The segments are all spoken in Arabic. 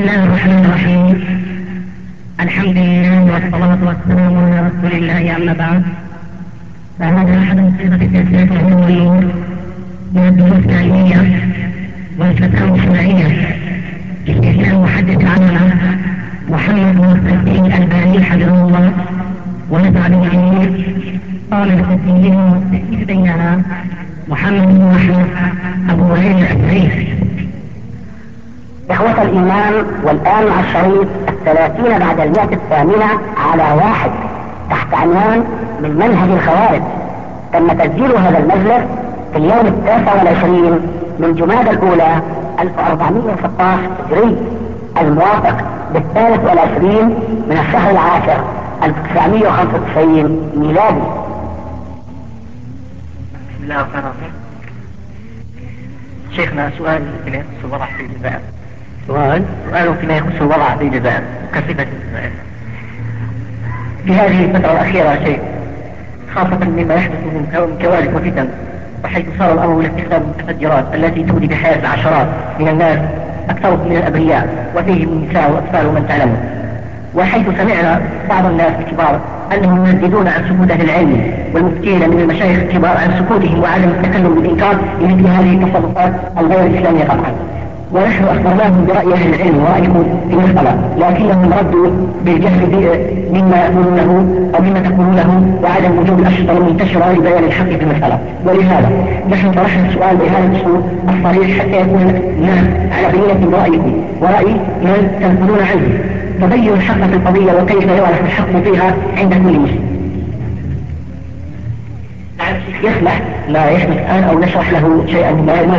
الله الرحمن الرحيم. الحمد لله والصلاة والسلام على رسول الله أما بعد. فهذا أحد صيغة التسلية وهو النور من الدروس العلمية والفتاوى الشرعية؟ استثناء محدث العلماء محمد بن الدين الألباني حفظه الله. ونفع بالعلمية قال بتسجيله بينها محمد بن أحمد أبو هريرة السعيد. إخوة الإيمان والآن مع الشريط الثلاثين بعد المئة الثامنة على واحد تحت عنوان من منهج الخوارج. تم تسجيل هذا المجلس في اليوم التاسع والعشرين من جماد الأولى 1416 هجري الموافق بالثالث والعشرين من الشهر العاشر 1995 ميلادي. بسم الله الرحمن الرحيم. شيخنا سؤال يخص الوضع في الجزائر سؤال سؤال فيما يخص الوضع في الجزائر كصفة في هذه الفترة الأخيرة شيء خاصة مما يحدث من كوارث وفتن وحيث صار الأمر إلى استخدام المتفجرات التي تودي بحياة العشرات من الناس أكثرهم من الأبرياء وفيهم النساء وأطفال ومن تعلمون وحيث سمعنا بعض الناس الكبار أنهم يرددون عن سكوت أهل العلم والمفتين من المشايخ الكبار عن سكوتهم وعدم التكلم بالإنكار لمثل هذه التصرفات الغير الإسلامية طبعا. ونحن أخبرناهم برأي أهل العلم ورأيكم في المسألة لكنهم ردوا بالجهل مما يقولونه أو مما تقولونه وعدم وجود الأشرطة المنتشرة لبيان الحق في المسألة. ولهذا نحن طرحنا السؤال بهذا الأسلوب الصريح حتى يكون الناس على بينة برأيكم. ورأي من تنقلون عنه. تبين الحق في القضية وكيف يعرف الحق فيها عند كل مسلم. يسمح لا يسمح الآن أو نشرح له شيئا. ما ما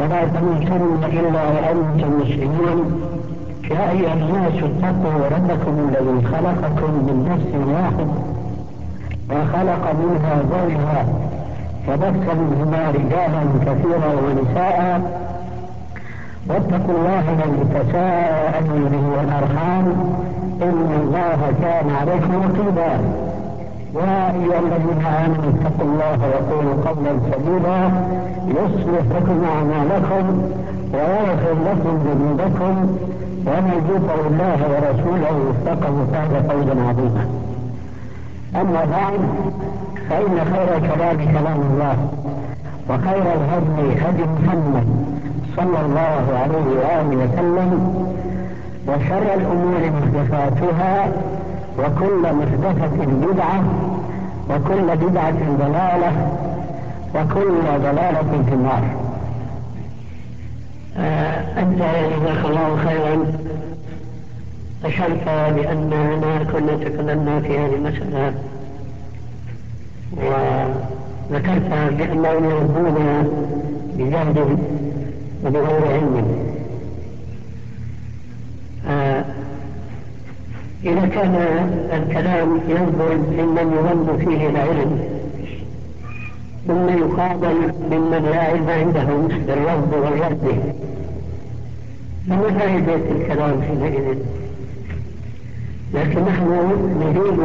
ولا تموتن إلا وأنتم مسلمون. يا أيها الناس اتقوا ربكم الذي خلقكم من نفس واحد وخلق منها زوجها وبث منهما رجالا كثيرا ونساء. واتقوا الله الذي تساءلون به والأرحام إن الله كان عليكم رقيبا. يا أيها الذين آمنوا اتقوا الله وقولوا قولا سديدا يصلح لكم أعمالكم ويغفر لكم ذنوبكم ومن يطع الله ورسوله فقد فاز فوزا عظيما. أما بعد فإن خير الكلام كلام الله وخير الهدي هدي محمد صلى الله عليه وآله وسلم وشر الأمور محدثاتها وكل محدثة بدعة وكل بدعة ضلالة وكل ضلالة في النار. آه أنت جزاك الله خيرا. أشرت بأننا كنا تكلمنا في هذه المسألة. وذكرت بأنهم يردون بجهد وبغير علم. آه إذا كان الكلام ينظر ممن يظن فيه العلم ثم يقابل ممن لا علم عندهم بالرفض والرد. فما فائدة الكلام حينئذ؟ لكن نحن نريد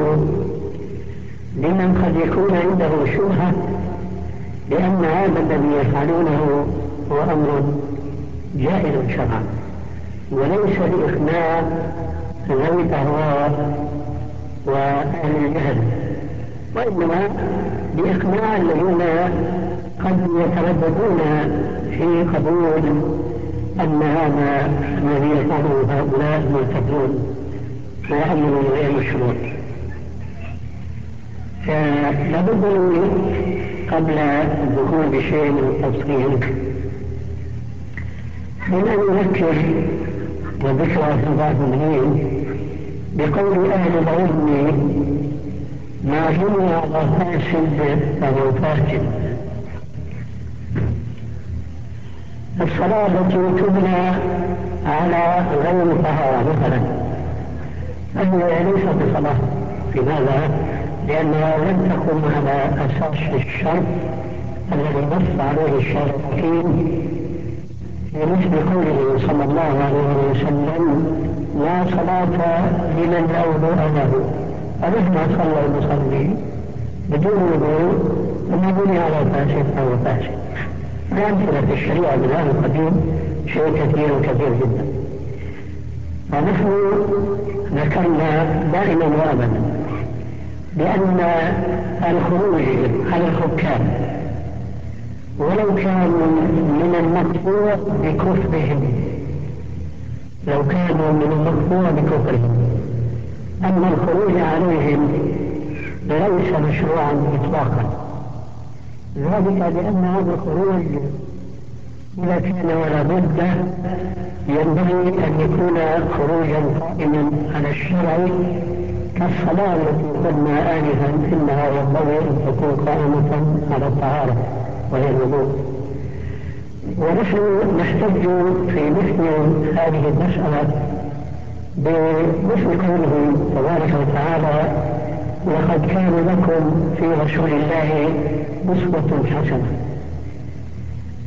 لمن قد يكون عنده شبهة لأن هذا الذي يفعلونه هو أمر جائز شرعا وليس لإقناع ذوي الأهواء وأهل الجهل. وإنما لإقناع الذين قد يترددون في قبول أن هذا الذي يفعله هؤلاء مرتدون ويأمر غير الشروط فلابد قبل الدخول بشيء من التفصيل من أن نذكر وذكرى الظاهرين بقول أهل العلم ما بني على فاسد فهو فاسد التي تبنى على غير طهارة مثلا. فهي ليست بصلاة. في ماذا؟ لأنها لم تقم على أساس الشرط الذي نص عليه الشارع الحكيم في مثل قوله صلى الله عليه وسلم لا صلاة لمن لا وضوء له فمهما صلى المصلي بدون وضوء ثم بني على فاسد فهو فاسد أمثلة في الشريعة بالآن القديم شيء كثير وكثير جدا. ونحن ذكرنا دائما وأبدا بأن الخروج على الحكام ولو كانوا من المقطوع بكفرهم لو كانوا من المقطوع بكفرهم أما الخروج عليهم ليس مشروعا إطلاقا. ذلك لأن هذا الخروج إذا كان ولا بد ينبغي أن يكون خروجا قائما على الشرع كالصلاة التي قلنا آنفا إنها ينبغي أن تكون قائمة على الطهارة وهي الوضوء. ونحن نحتج في مثل هذه المسألة بمثل قوله تبارك وتعالى لقد كان لكم في رسول الله أسوة حسنة.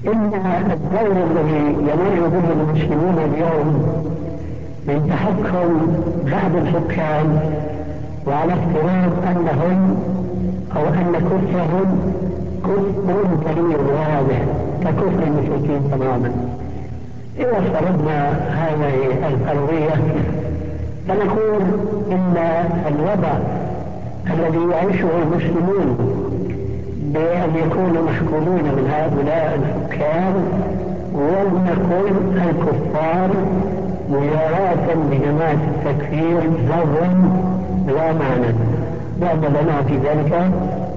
إن الدور الذي يمر به المسلمون اليوم من تحكم بعض الحكام وعلى افتراض أنهم أو أن كفرهم كفر كبير واضح. ككفر المشركين تماما. إذا افترضنا هذه الفرضية فنقول إن الوضع الذي يعيشه المسلمون بأن يكونوا محكومين من هؤلاء الحكام ولنكن الكفار مجاراة بجماعة التكفير ذر لا معنى لأن لنا في ذلك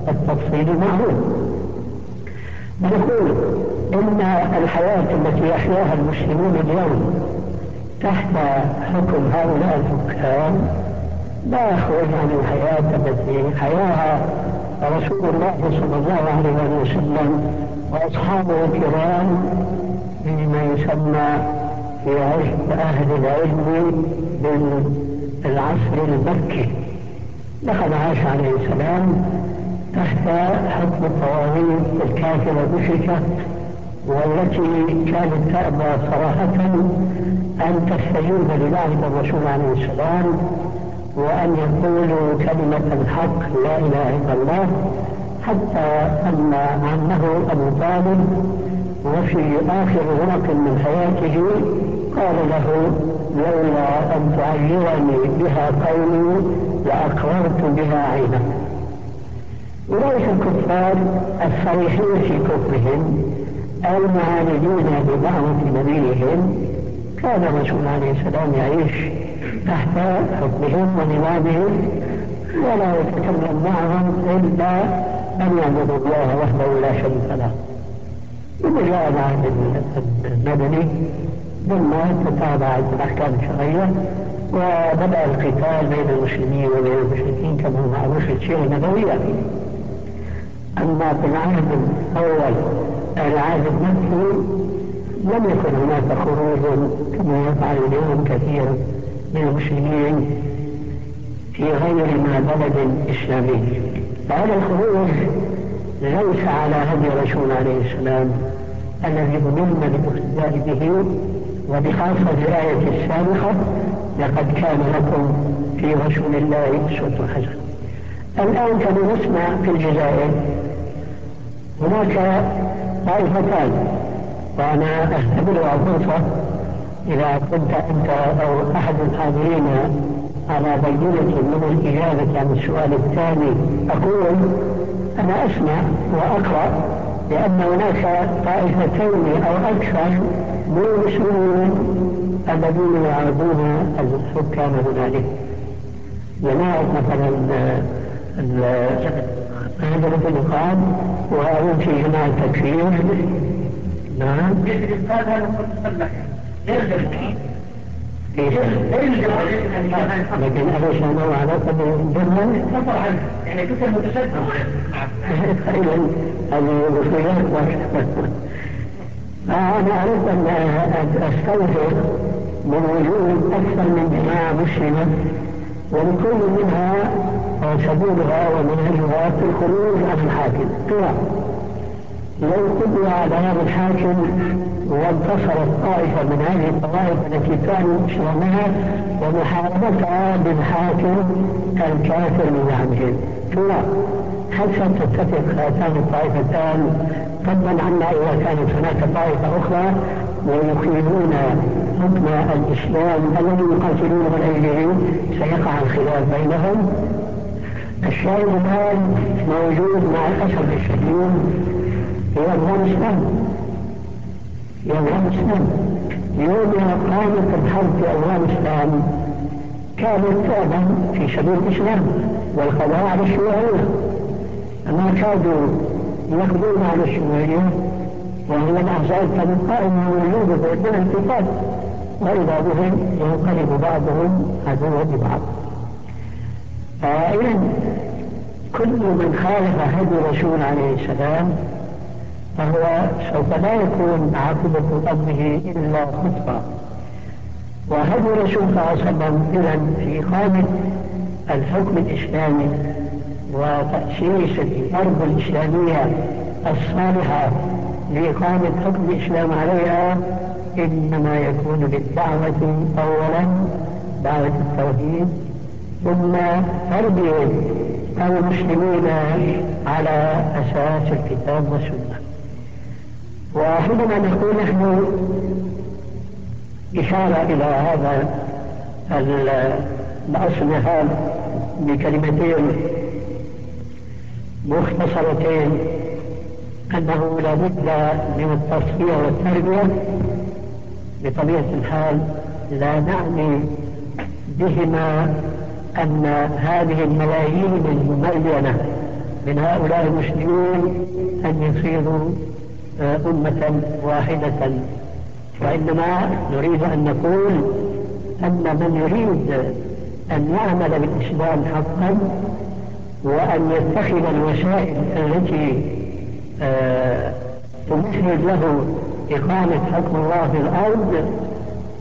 التفصيل معروف ونقول إن الحياة التي يحياها المسلمون اليوم تحت حكم هؤلاء الحكام لا يخرج عن الحياة التي حياها رسول الله صلى الله عليه وسلم وأصحابه الكرام فيما يسمى في عهد أهل العلم بالعصر المكي. لقد عاش عليه السلام تحت حكم الطواغيت الكافرة المشركة والتي كانت تأبى صراحة أن تستجيب لذلك الرسول عليه السلام وأن يقولوا كلمة الحق لا إله إلا الله حتى أن عمه أبو طالب وفي آخر غرق من حياته قال له لولا أن تعيرني بها قومي لأقررت بها عينك. أولئك الكفار الصريحين في كفرهم المعاندون بدعوة نبيهم كان الرسول عليه السلام يعيش تحت حكمهم ونظامهم ولا يتكلم معهم إلا أن يعبدوا الله وحده لا شريك له. ثم جاء العهد المدني ثم تتابعت الأحكام الشرعية وبدأ القتال بين المسلمين وبين المشركين كما هو معروف السيرة النبوية أما في العهد الأول العهد المكي لم يكن هناك خروج كما يفعل اليوم كثير من المسلمين في غير ما بلد إسلامي. فهذا الخروج ليس على هدي الرسول عليه السلام الذي أمرنا بالاقتداء به وبخاصة الآية السابقة لقد كان لكم في رسول الله أسوة حسنة. الآن كما نسمع في الجزائر هناك طائفتان وأنا أهتبرها فرصة إذا كنت أنت أو أحد الحاضرين على بينة من الإجابة عن السؤال الثاني. أقول أنا أسمع وأقرأ لأن هناك طائفتين أو أكثر من المسلمين الذين يعرضون الحكام هنالك جماعة مثلا هذا مثل يقال وهم في جماعة تكفير. نعم. لكن أليس له علاقة بالجنة؟ يعني كثر متشدد أنا أردت أن أستوفر من وجود أكثر من جماعة مسلمة ولكل منها سبيلها ومنهجها في الخروج عن الحاكم. قيام. لو قضي على هذا الحاكم وانتصرت طائفة من هذه الطوائف التي كانوا إسلامها ومحاربتها بالحاكم الكافر من زعمهم لا حتى تتفق هاتان الطائفتان فضلا عنا إذا كانت هناك طائفة أخرى ويقيمون حكم الإسلام الذي يقاتلون من أجله؟ سيقع الخلاف بينهم. الشاهد الآن موجود مع الأسف الشديد في أفغانستان في أفغانستان يوم قامت الحرب في أفغانستان كانت فعلا في سبيل الإسلام والقضاء على الشيوعية. ما كادوا يقضون على الشيوعية وهي الأحزاب كانت قائمة موجودة في الانتقاد. وإذا بهم ينقلب بعضهم عدوا لبعض. فإذا كل من خالف هدي الرسول عليه السلام فهو سوف لا يكون عاقبة أمره إلا خطبة. وهدي الرسول صلى الله عليه وسلم إذا في إقامة الحكم الإسلامي وتأسيس الأرض الإسلامية الصالحة لإقامة حكم الإسلام عليها إنما يكون بالدعوة أولا دعوة التوحيد. ثم تربية المسلمين على أساس الكتاب والسنة. وحينما نقول نحن إشارة إلى هذا الأصل هذا بكلمتين مختصرتين أنه لا بد من التصفية والتربية. بطبيعة الحال لا نعني بهما أن هذه الملايين المملينة من هؤلاء المسلمين أن يصيروا آه، أمة واحدة. وإنما نريد أن نقول أن من يريد أن يعمل بالإسلام حقا وأن يتخذ الوسائل التي آه، تمهد له إقامة حكم الله في الأرض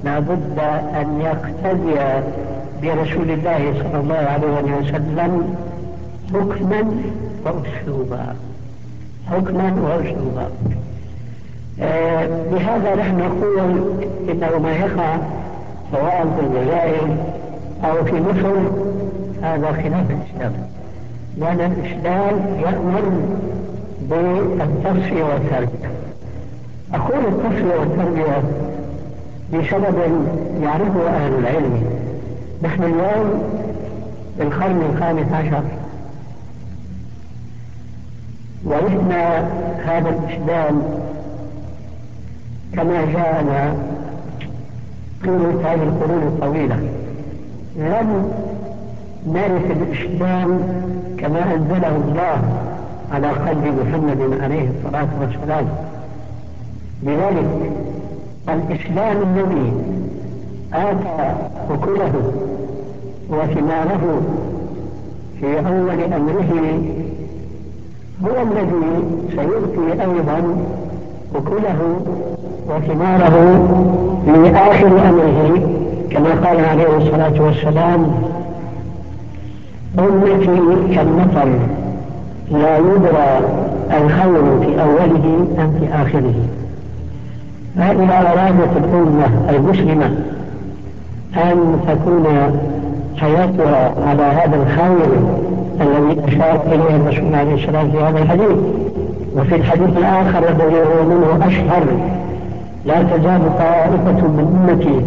لابد أن يقتدي برسول الله صلى الله عليه وسلم حكما وأسلوبا. حكما وأسلوبا. آه بهذا نحن نقول إنه ما يقع سواء في الجزائر أو في مصر هذا خلاف الإسلام. لأن الإسلام يأمر بالتصفية والتربية. أقول التصفية والتربية لسبب يعرفه أهل العلم. نحن اليوم في القرن الخامس عشر. ورثنا هذا الإسلام كما جاءنا طيلة هذه القرون الطويلة. لم نرث الإسلام كما أنزله الله على قلب محمد عليه الصلاة والسلام. لذلك الإسلام الذي آتى أكله وثماره في أول أمره هو الذي سيؤتي أيضا أكله وثماره في آخر أمره كما قال عليه الصلاة والسلام أمتي كالمطر لا يدرى الخير في أوله أم في آخره. فإذا أرادت الأمة المسلمة أن تكون حياتها على هذا الخير الذي أشار إليه الرسول عليه السلام في هذا الحديث. وفي الحديث الآخر الذي هو منه أشهر لا تزال طائفة من أمتي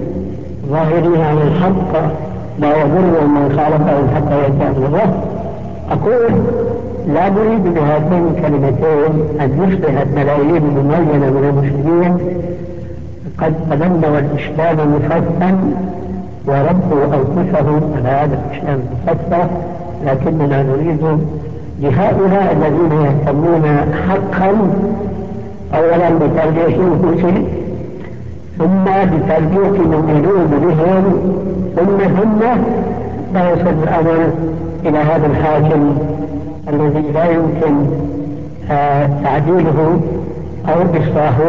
ظاهرين على الحق لا يضر من خالفهم حتى يأتي الله أقول لا نريد بهاتين الكلمتين أن نشبه الملايين المميزة من المسلمين قد تبنوا الإسلام مفتا وربوا أنفسهم على هذا الإسلام المفتا لكننا نريد لهؤلاء الذين يهتمون حقا أولا بتربية أنفسهم ثم بتربية من يلوذ بهم ثم ثم لا يصل الأمر إلى هذا الحاكم الذي لا يمكن آه، تعديله أو إصلاحه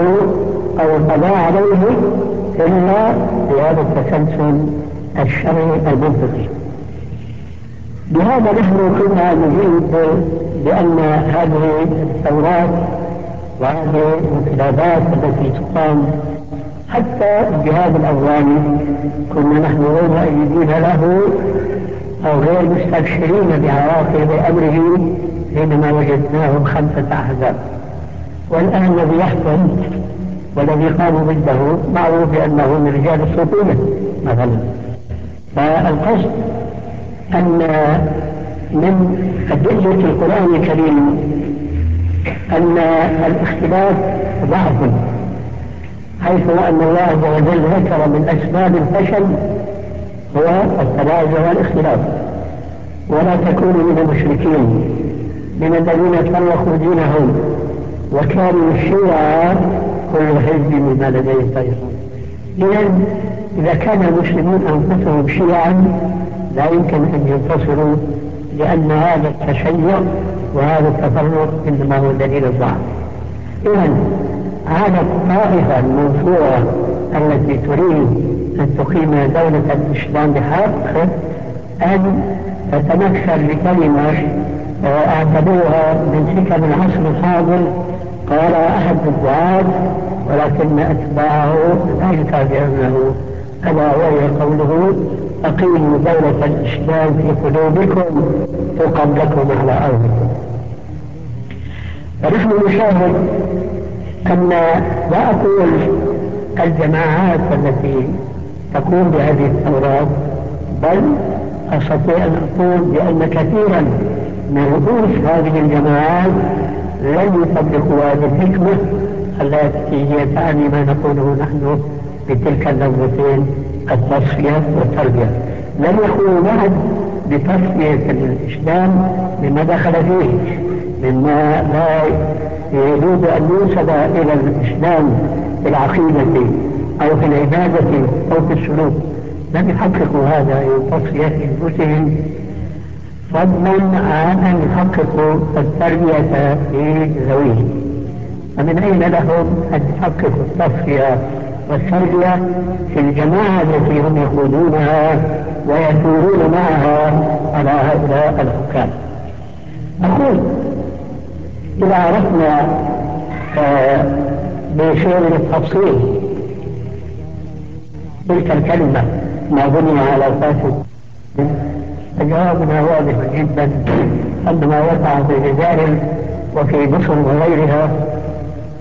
أو القضاء عليه إلا بهذا التسلسل الشرعي المنطقي. بهذا نحن كنا نجيب بأن هذه الثورات وهذه الانقلابات التي تقام حتى الجهاد الأفغاني كنا نحن غير مؤيدين له أو غير مستبشرين بعواقب أمره حينما وجدناهم خمسة أحزاب. والآن الذي يحكم والذي قاموا ضده معروف بأنه من رجال السلطنة مثلا. فالقصد أن من أدلة القرآن الكريم أن الاختلاف ضعف حيث أن الله عز وجل ذكر من أسباب الفشل هو التنازع والاختلاف. ولا تكونوا من المشركين من الذين فرقوا دينهم وكانوا شيعا كل حزب بما لديهم فرحون إذا إذا كان المسلمون أنفسهم شيعا لا يمكن أن ينتصروا لأن هذا التشيع وهذا التفرق إنما هو دليل الضعف إذا هذا الطائفة المنصورة التي تريد أن تقيم دولة الإسلام بحق أن تتمثل بكلمة أعتبروها من حكم العصر الحاضر. قال أحد الدعاة ولكن أتباعه لا يتابعونه. ألا وهي قوله أقيموا دولة الإسلام في قلوبكم تقم لكم على أرضكم. فنحن نشاهد أن لا أقول الجماعات التي تقوم بهذه الثورات بل أستطيع أن أقول بأن كثيرا من رؤوس هذه الجماعات لم يطبقوا هذه الحكمة التي هي تعني ما نقوله نحن بتلك اللغتين التصفية والتربية. لم يقولوا بعد بتصفية الإسلام مما دخل فيه مما لا يجوز أن ينسب إلى الإسلام في العقيدة أو في العبادة أو في السلوك. لم يحققوا هذا في تصفية أنفسهم. فضلا عن أن يحققوا التربية في ذويهم فمن أين لهم أن يحققوا التصفية؟ والتربية في الجماعة التي هم يقودونها ويثورون معها على هؤلاء الحكام. أقول إذا عرفنا آه، بشيء من التفصيل تلك الكلمة ما بني على فاسد فجوابنا واضح جدا أن ما وقع في الجزائر وفي مصر وغيرها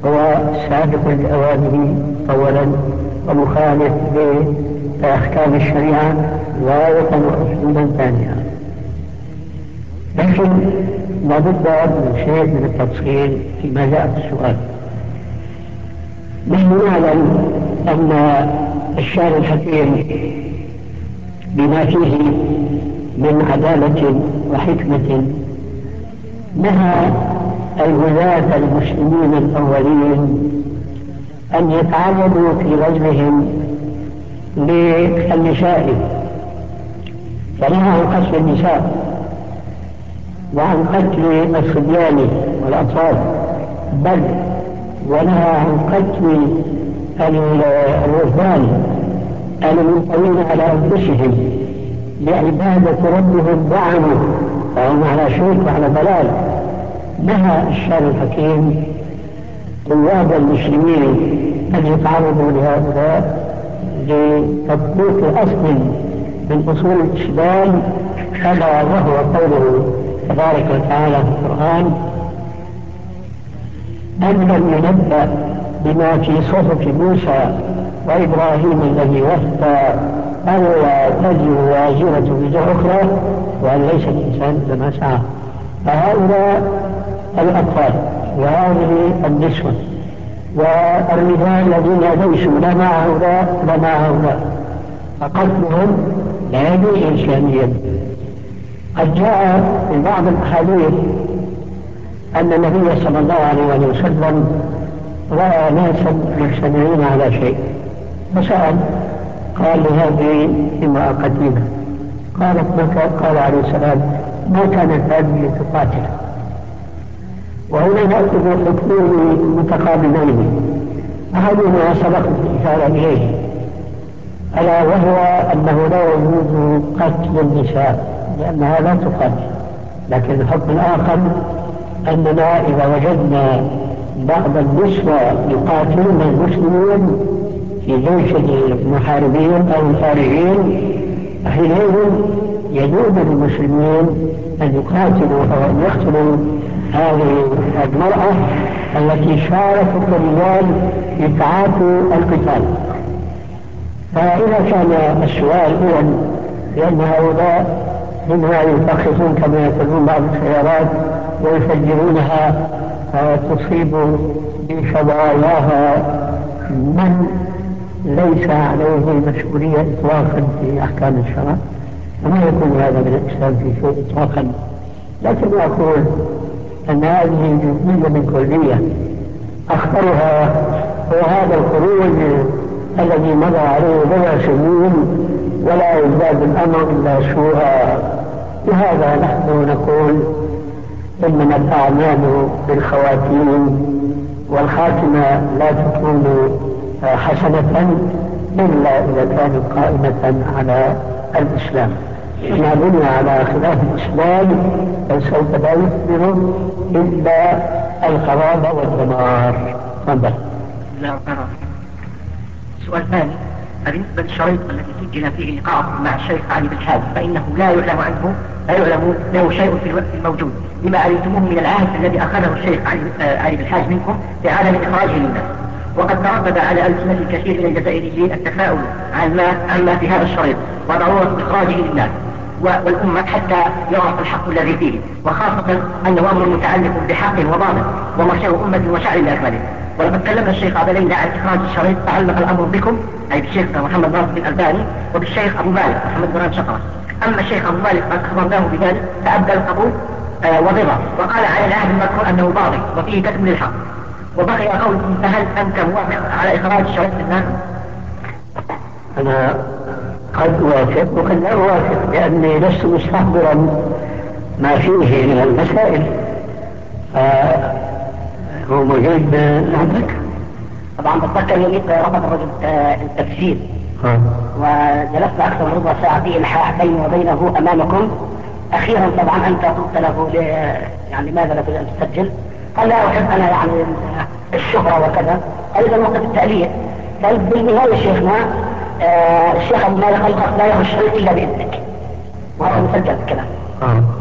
هو سابق لأوانه أولا ومخالف لأحكام الشريعة غاية وأسلوبا ثانيا لكن لابد من شيء من التفصيل فيما جاء في السؤال. نحن نعلم أن الشعر الحكيم بما فيه من عدالة وحكمة نهى الولاة المسلمين الأولين أن يتعرضوا في غزوهم للنساء فنهى عن قتل النساء وعن قتل الصبيان والأطفال بل ونهى عن قتل الرهبان المنطوين على أنفسهم لعبادة ربهم دعموا فهم على شرك وعلى ضلال. نهى الشارع الحكيم قواد المسلمين أن يتعرضوا لهؤلاء لتطبيق أصل من أصول الإسلام ألا وهو قوله تبارك وتعالى في القرآن. أن لم ينبأ بما في صحف موسى وإبراهيم الذي وفى ألا تجر وازرة وزر أخرى وأن ليس الإنسان لما سعى. فهؤلاء الأطفال وهذه النسوة والرجال الذين ليسوا لا مع هؤلاء لا مع هؤلاء. فقتلهم لا يجوز إسلاميا قد جاء في بعض الأحاديث أن النبي صلى الله عليه وسلم رأى ناسا مجتمعين على شيء. فسأل قال لهذه امرأة قديمة قالت ما قال عليه السلام ما كانت هذه تقاتل؟ وهنا نأخذ حكمين متقابلين. أحدهما سبق الإشارة إليه. ألا وهو أنه لا يجوز قتل النساء لأنها لا تقتل لكن الحكم الآخر أننا إذا وجدنا بعض النسوة يقاتلون المسلمين في جيش المحاربين أو الخارجين حينئذ يجوز للمسلمين أن يقاتلوا أو أن يقتلوا هذه المرأة التي شاركت الرجال في تعاطي القتال. فإذا كان السؤال هو لأن هؤلاء منها يفخخون كما يقولون بعض السيارات ويفجرونها تصيب بشظاياها من ليس عليه مسؤولية إطلاقا في أحكام الشرع. وما يكون هذا من الإسلام في شيء إطلاقا. لكن أقول أن هذه جزئية من كلية أخطرها هو هذا الخروج الذي مضى عليه بضع سنين ولا يزداد الأمر إلا سوءا لهذا نحن نقول إنما الأعمال بالخواتيم والخاتمة لا تكون حسنة إلا إذا كانت قائمة على الإسلام. ما بني على خلاف الإسلام فسوف لا يثمر إلا الخراب والدمار. تفضل. لا سؤال ثاني. بالنسبة للشريط الذي سجل فيه لقاء مع الشيخ علي بن حاج فإنه لا يعلم عنه لا يعلم له شيء في الوقت الموجود. لما علمتموه من العهد الذي أخذه الشيخ علي, آه علي بن حاج منكم في عدم إخراجه للناس. وقد تردد على ألسنة الكثير من الجزائريين التفاؤل عن ما عما في هذا الشريط وضرورة إخراجه للناس. والأمة حتى يعرف الحق الذي فيه وخاصة أنه أمر متعلق بحق وباطل ومرشد أمة وشعر بأكمله ولقد كلمنا الشيخ عبد ليلى عن إخراج الشريط تعلق الأمر بكم أي بالشيخ محمد ناصر بن الألباني وبالشيخ أبو مالك محمد بن شقرة. أما الشيخ أبو مالك قد خبرناه بذلك فأبدى القبول آه وقال على العهد المذكور أنه باطل وفيه كتم للحق وبقي قول فهل أنت موافق على إخراج الشريط للناس؟ أنا قد أوافق وقد لا أوافق لأني لست مستحضرا ما فيه من المسائل. هو موجود عندك؟ طبعا بتذكر يوم رفض الرجل التفسير. وجلست أكثر من ربع ساعة في إلحاح بيني وبينه أمامكم. أخيرا طبعا أنت قلت له يعني لماذا لا تريد أن تسجل؟ قال لا أحب أنا يعني الشهرة وكذا. اذا وقت التاليه قال بالنهاية شيخنا آه الشيخ ابو مالك قال لا يخرج الشريط الا باذنك وهذا مسجل الكلام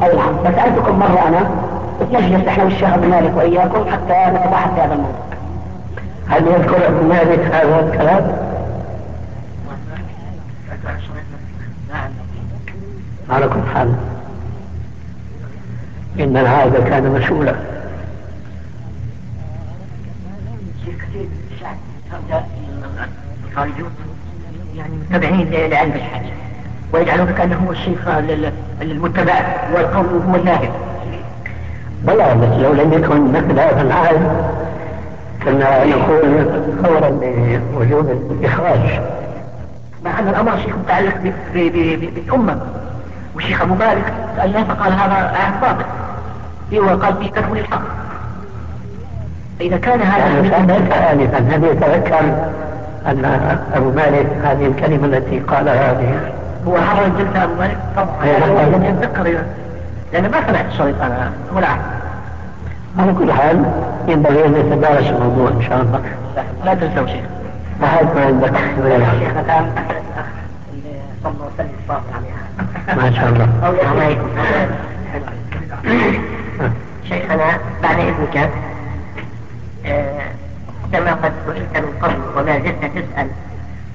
اي نعم فسالتكم مره أنا نجلس إحنا والشيخ ابو مالك واياكم حتى نتباحث في هذا الموضوع هل يذكر ابو مالك هذا الكلام؟ على كل حال إن هذا كان مسؤولا يعني متبعين لعلم الحاجة ويجعلون كأنه هو الشيخ المتبع والقول هو الناهب بلى بس لو لم يكن مثل هذا العهد كنا نقول فورا بوجود الإخراج. مع أن الأمر شيخ متعلق بالأمة والشيخ أبو مالك سألناه فقال هذا عهد باطل هو قال في تكوين الحق فإذا كان هذا يعني آنفا هل يتذكر أن أبو مالك هذه الكلمة التي قالها هذه. هو حضر الجلسة أبو مالك؟ طبعا. لم يتذكر لأن ما سمعت الشريط أنا. ولا على كل حال ينبغي أن نتدارس الموضوع إن شاء الله. لا تنسوا شيخ ما ما عندك؟ شيخ الآن. صلى وسلم عليها ما شاء الله. السلام عليكم. شيخنا بعد إذنك كما قد سئلت من قبل وما زلت تسأل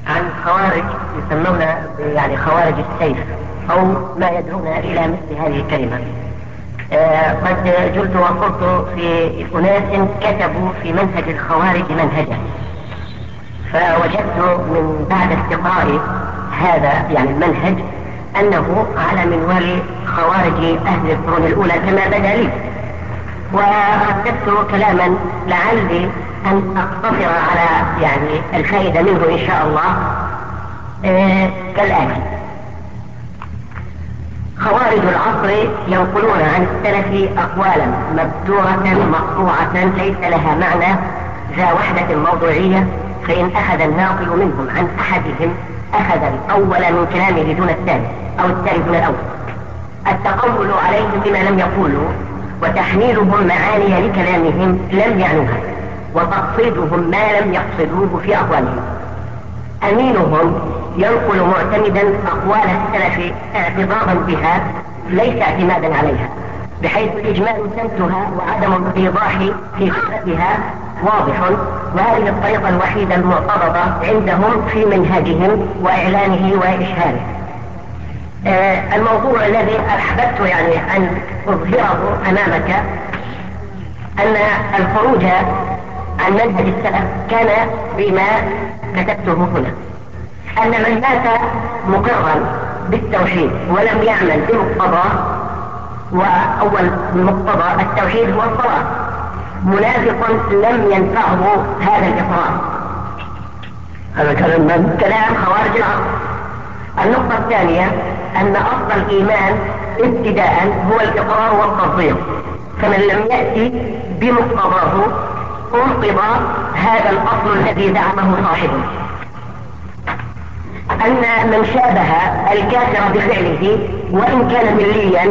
عن خوارج يسمون يعني خوارج السيف أو ما يدعون إلى مثل هذه الكلمة. آه قد جلت وقلت في أناس كتبوا في منهج الخوارج منهجا. فوجدت من بعد استقراء هذا يعني المنهج أنه على منوال خوارج أهل القرون الأولى كما بدا لي. وحدثت كلاما لعلي أن أقتصر على يعني الفائدة منه إن شاء الله آه كالآتي. خوارج العصر ينقلون عن السلف أقوالا مبتورة مقطوعة ليس لها معنى ذا وحدة موضوعية فإن أخذ الناقل منهم عن أحدهم أخذ الأول من كلامه دون الثاني أو الثاني دون الأول. التقول عليهم بما لم يقولوا وتحميلهم معاني لكلامهم لم يعنوها وتقصيدهم ما لم يقصدوه في أقوالهم. أمينهم ينقل معتمدا أقوال السلف اعتبارا بها ليس اعتمادا عليها بحيث إجمال سمتها وعدم الإيضاح في فكرتها واضح وهذه الطريقة الوحيدة المعترضة عندهم في منهجهم وإعلانه وإشهاره. الموضوع الذي أحببت يعني أن أظهره أمامك أن الخروج عن منهج السلف كان بما كتبته هنا. أن من مات مقرا بالتوحيد ولم يعمل بمقتضاه وأول مقتضى التوحيد هو الصلاة. منافق لم ينفعه هذا الإقرار. هذا كلام من؟ كلام خوارج العصر النقطة الثانية أن أصل الإيمان ابتداء هو الإقرار والتصديق. فمن لم يأتي بمقتضاه أنقض هذا الأصل الذي زعمه صاحبه. أن من شابه الكافر بفعله وإن كان مليا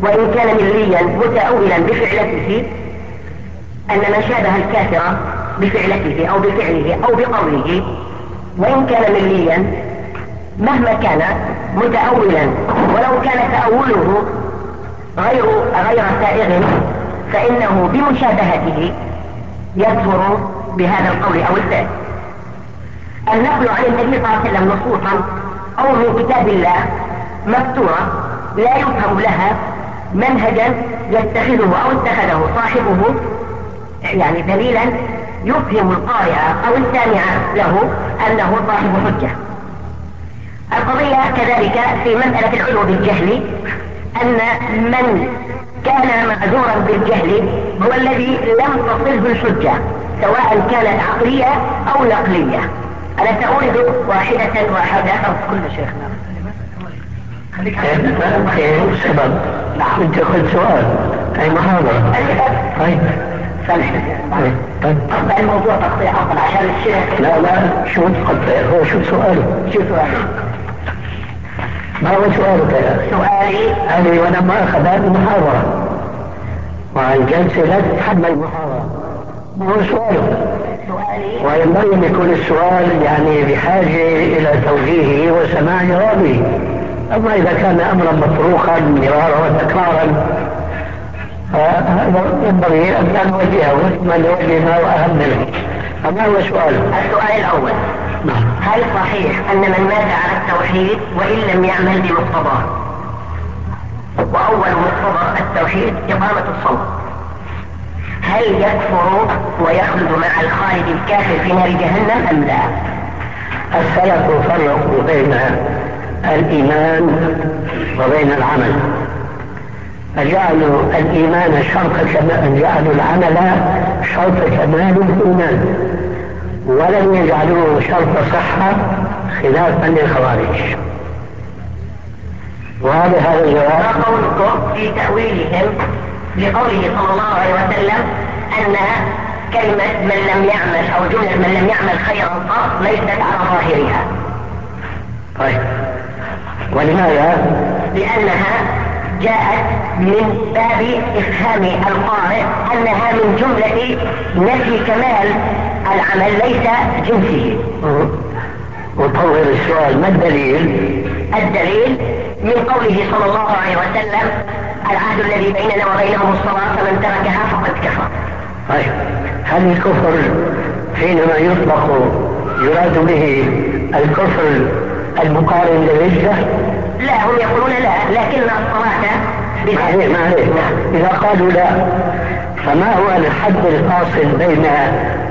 وإن كان مليا متأولا بفعلته أن من شابه الكافر بفعلته أو بفعله أو بقوله وإن كان مليا مهما كان متأولا ولو كان تأوله غير غير سائغ فإنه بمشابهته يكفر بهذا القول أو الفعل. النقل عن النبي صلى الله عليه وسلم نصوصا أو من كتاب الله مفتورة لا يفهم لها منهجا يتخذه أو اتخذه صاحبه يعني دليلا يفهم القارئ أو السامع له أنه صاحب حجة. القضية كذلك في مسألة العلو بالجهل أن من كان معذورا بالجهل هو الذي لم تصله الحجة سواء كانت عقلية أو نقلية. أنا سأورد واحدة واحدة؟ أو كل شيخ. خليك سبب. نعم. انت قلت سؤال. أي محاضرة؟ طيب. سامحني. طيب الموضوع تقطيع أفضل عشان الشيخ. لا لا شو تقطع هو شو سؤاله؟ شو سؤالي ما هو سؤالك يا أخي؟ سؤالي؟ هذه وأنا ما اخذ هذه محاضرة والجلسة لا تتحمل محاضرة ما هو سؤالك؟ سؤالي؟ وينبغي أن يكون السؤال يعني بحاجة إلى توجيهه وسماع جوابه أما إذا كان أمرا مطروحا مرارا وتكرارا فهذا ينبغي لا نوجهه ثم نوجه ما هو أهم منه. فما هو سؤاله؟ السؤال الأول. هل صحيح أن من مات على التوحيد وإن لم يعمل بمقتضاه؟ وأول مقتضى التوحيد إقامة الصوم هل يكفر ويخلد مع الخالد الكافر في نار جهنم أم لا؟ السلف فرقوا بين الإيمان وبين العمل. فجعلوا الإيمان شرط كمال جعلوا العمل شرط كمال الإيمان؟ ولم يجعلوه شرط صحة خلافا للخوارج وهذا هذا الجواب؟ ما قولكم في تأويلهم لقوله صلى الله عليه وسلم أن كلمة من لم يعمل أو جملة من لم يعمل خيرا قط ليست على ظاهرها. طيب. ولماذا؟ لأنها جاءت من باب إفهام القارئ أنها من جملة نفي كمال العمل ليس جنسه وطور السؤال ما الدليل؟ الدليل من قوله صلى الله عليه وسلم العهد الذي بيننا وبينهم الصلاة فمن تركها فقد كفر طيب هل الكفر حينما يطلق يراد به الكفر المقارن للردة؟ لا هم يقولون لا لكن الصلاة ما عليه ما عليه. إذا قالوا لا فما هو الحد الفاصل بين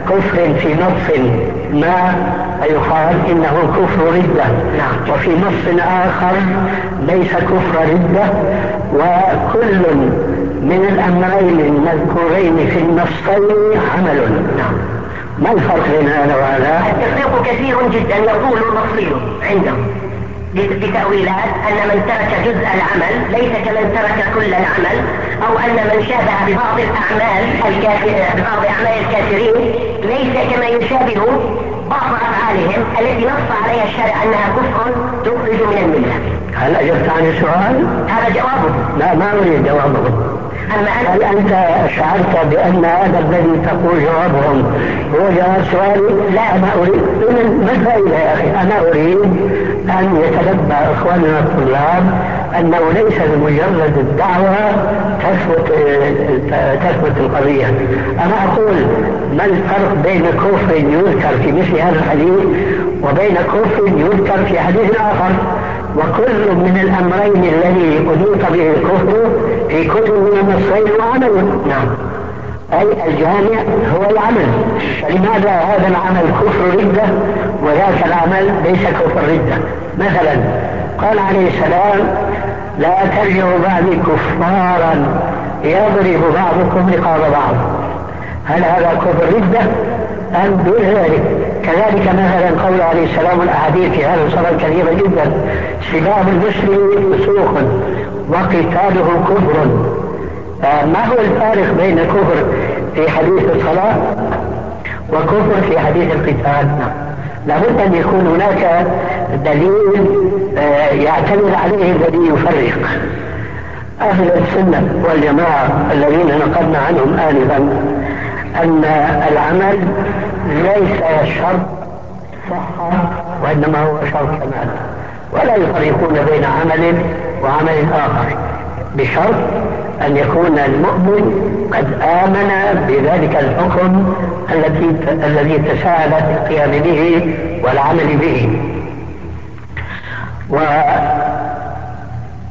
كفر في نص ما فيقال إنه كفر ردة؟ نعم. وفي نص آخر ليس كفر ردة وكل من الأمرين المذكورين في النصين عمل. نعم. ما الفرق بين هذا وهذا؟ التفريق كثير جدا يطول المصير عندهم. بتأويلات أن من ترك جزء العمل ليس كمن ترك كل العمل أو أن من شابه ببعض الأعمال ببعض أعمال الكافرين ليس كما يشابه بعض أفعالهم التي نص عليها الشارع أنها كفر تخرج من الملة. هل أجبت عن السؤال؟ هذا جوابه. لا ما أريد جوابه. أما أنت هل أنت شعرت بأن هذا الذي تقول جوابهم هو جواب سؤالي؟ لا أنا أريد ما الفائدة يا أخي؟ أنا أريد أن يتنبأ إخواننا الطلاب أنه ليس بمجرد الدعوة تثبت تثبت القضية أنا أقول ما الفرق بين كفر يذكر في مثل هذا الحديث وبين كفر يذكر في حديث آخر وكل من الأمرين الذي أضيف به الكفر في كتب من النصين وعمل. نعم. أي الجامع هو العمل. فلماذا هذا العمل كفر ردة وذاك العمل ليس كفر ردة؟ مثلا قال عليه السلام لا ترجعوا بعدي كفارا يضرب بعضكم رقاب بعض. هل هذا كفر ردة أم دون ذلك؟ كذلك مثلا قول عليه السلام الأحاديث في هذا الصلاة كثيرة جدا. سباب المسلم فسوق وقتاله كفر. ما هو الفارق بين كفر في حديث الصلاة وكفر في حديث القتال؟ لابد أن يكون هناك دليل آه، يعتمد عليه الذي يفرق. أهل السنة والجماعة الذين نقلنا عنهم آنفا أن العمل ليس شرط صحة وإنما هو شرط كمال ولا يفرقون بين عمل وعمل آخر. بشرط أن يكون المؤمن قد آمن بذلك الحكم الذي الذي تساءل في القيام به والعمل به. وما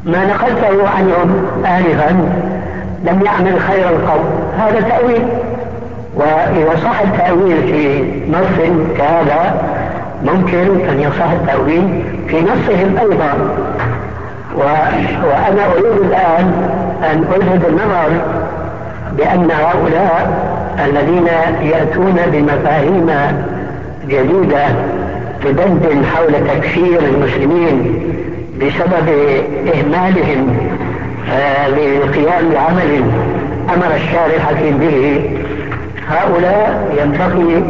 نقلته عنهم آنفا لم يعمل خير القول هذا تأويل. وإذا صح التأويل في نص كهذا ممكن أن يصح التأويل في نصهم أيضا. وأنا أريد الآن أن ألهد النظر بأن هؤلاء الذين يأتون بمفاهيم جديدة تدندن حول تكفير المسلمين بسبب إهمالهم آه، للقيام بعمل أمر الشارع الحكيم به. هؤلاء ينبغي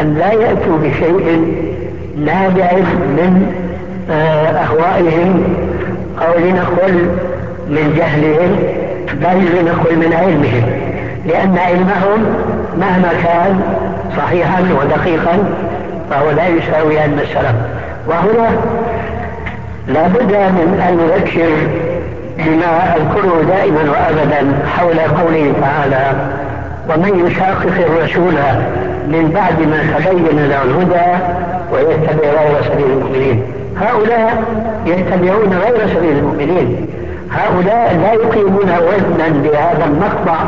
أن لا يأتوا بشيء نابع من آه، أهوائهم أو لنقل من جهلهم بل لنقل من علمهم. لأن علمهم مهما كان صحيحا ودقيقا فهو لا يساوي علم السلف. وهنا لا بد من أن نذكر بما أذكره دائما وأبدا حول قوله تعالى ومن يشاقق الرسول من بعد ما تبين له الهدى ويتبع غير سبيل المؤمنين. هؤلاء يتبعون غير سبيل المؤمنين. هؤلاء لا يقيمون وزنا بهذا المقطع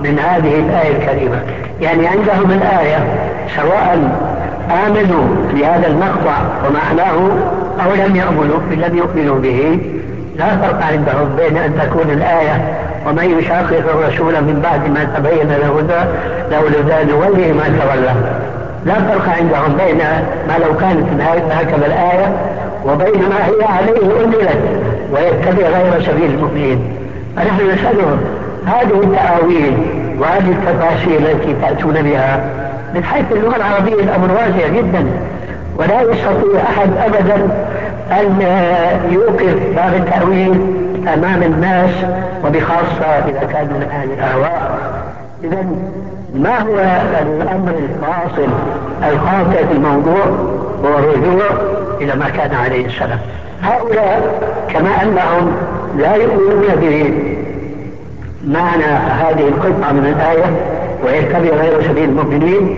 من هذه الآية الكريمة. يعني عندهم الآية سواء آمنوا بهذا المقطع ومعناه أو لم يؤمنوا لم يؤمنوا به لا فرق عندهم بين أن تكون الآية ومن يشاقق الرسول من بعد ما تبين له الهدى لو الهدى نوليه ما تولى. لا فرق عندهم بين ما لو كانت هكذا الآية وبين ما هي عليه أنزلت ويتبع غير سبيل المؤمنين. فنحن نسألهم هذه التأويل وهذه التفاسير التي تأتون بها من حيث اللغة العربية الأمر واسع جدا. ولا يستطيع أحد أبدا أن يوقف باب التأويل أمام الناس وبخاصة إذا كان من أهل الأهواء. إذا ما هو الأمر الفاصل القاطع في الموضوع؟ هو الرجوع إلى ما كان عليه السلام هؤلاء كما أنهم لا يؤمنون بمعنى هذه القطعة من الآية ويتبع غير سبيل المؤمنين.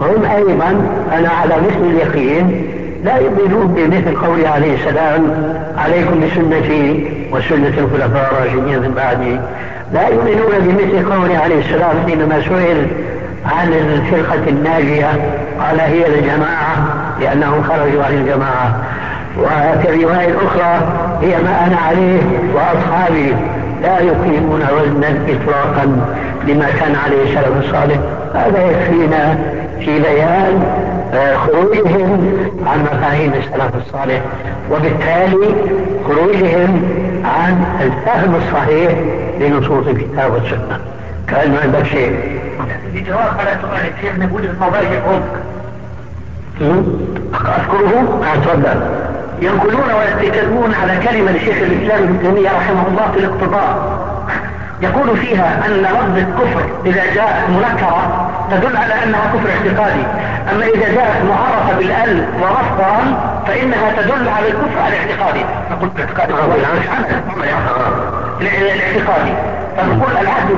هم أيضا أنا على مثل اليقين لا يؤمنون بمثل قوله عليه السلام عليكم بسنتي وسنة الخلفاء الراشدين من بعدي. لا يؤمنون بمثل قوله عليه السلام حينما سئل عن الفرقة الناجية. قال هي الجماعة لأنهم خرجوا عن الجماعة. وفي الرواية الأخرى هي ما أنا عليه وأصحابي لا يقيمون وزنا إطلاقا لما كان عليه السلف الصالح. هذا يكفينا في بيان خروجهم عن مفاهيم السلف الصالح وبالتالي خروجهم عن الفهم الصحيح لنصوص الكتاب والسنة. كأن ما عندك شيء. على سؤال الشيخ نقول المضايق أذكره؟ أتفضل ينقلون ويتكلمون على كلمة لشيخ الإسلام ابن تيمية رحمه الله في الاقتضاء. يقول فيها أن لفظ الكفر إذا جاءت منكرة تدل على أنها كفر اعتقادي. أما إذا جاءت معرفة بالأل ومصدرا فإنها تدل على الكفر الاعتقادي. نقول الاعتقادي الاعتقادي فنقول العهد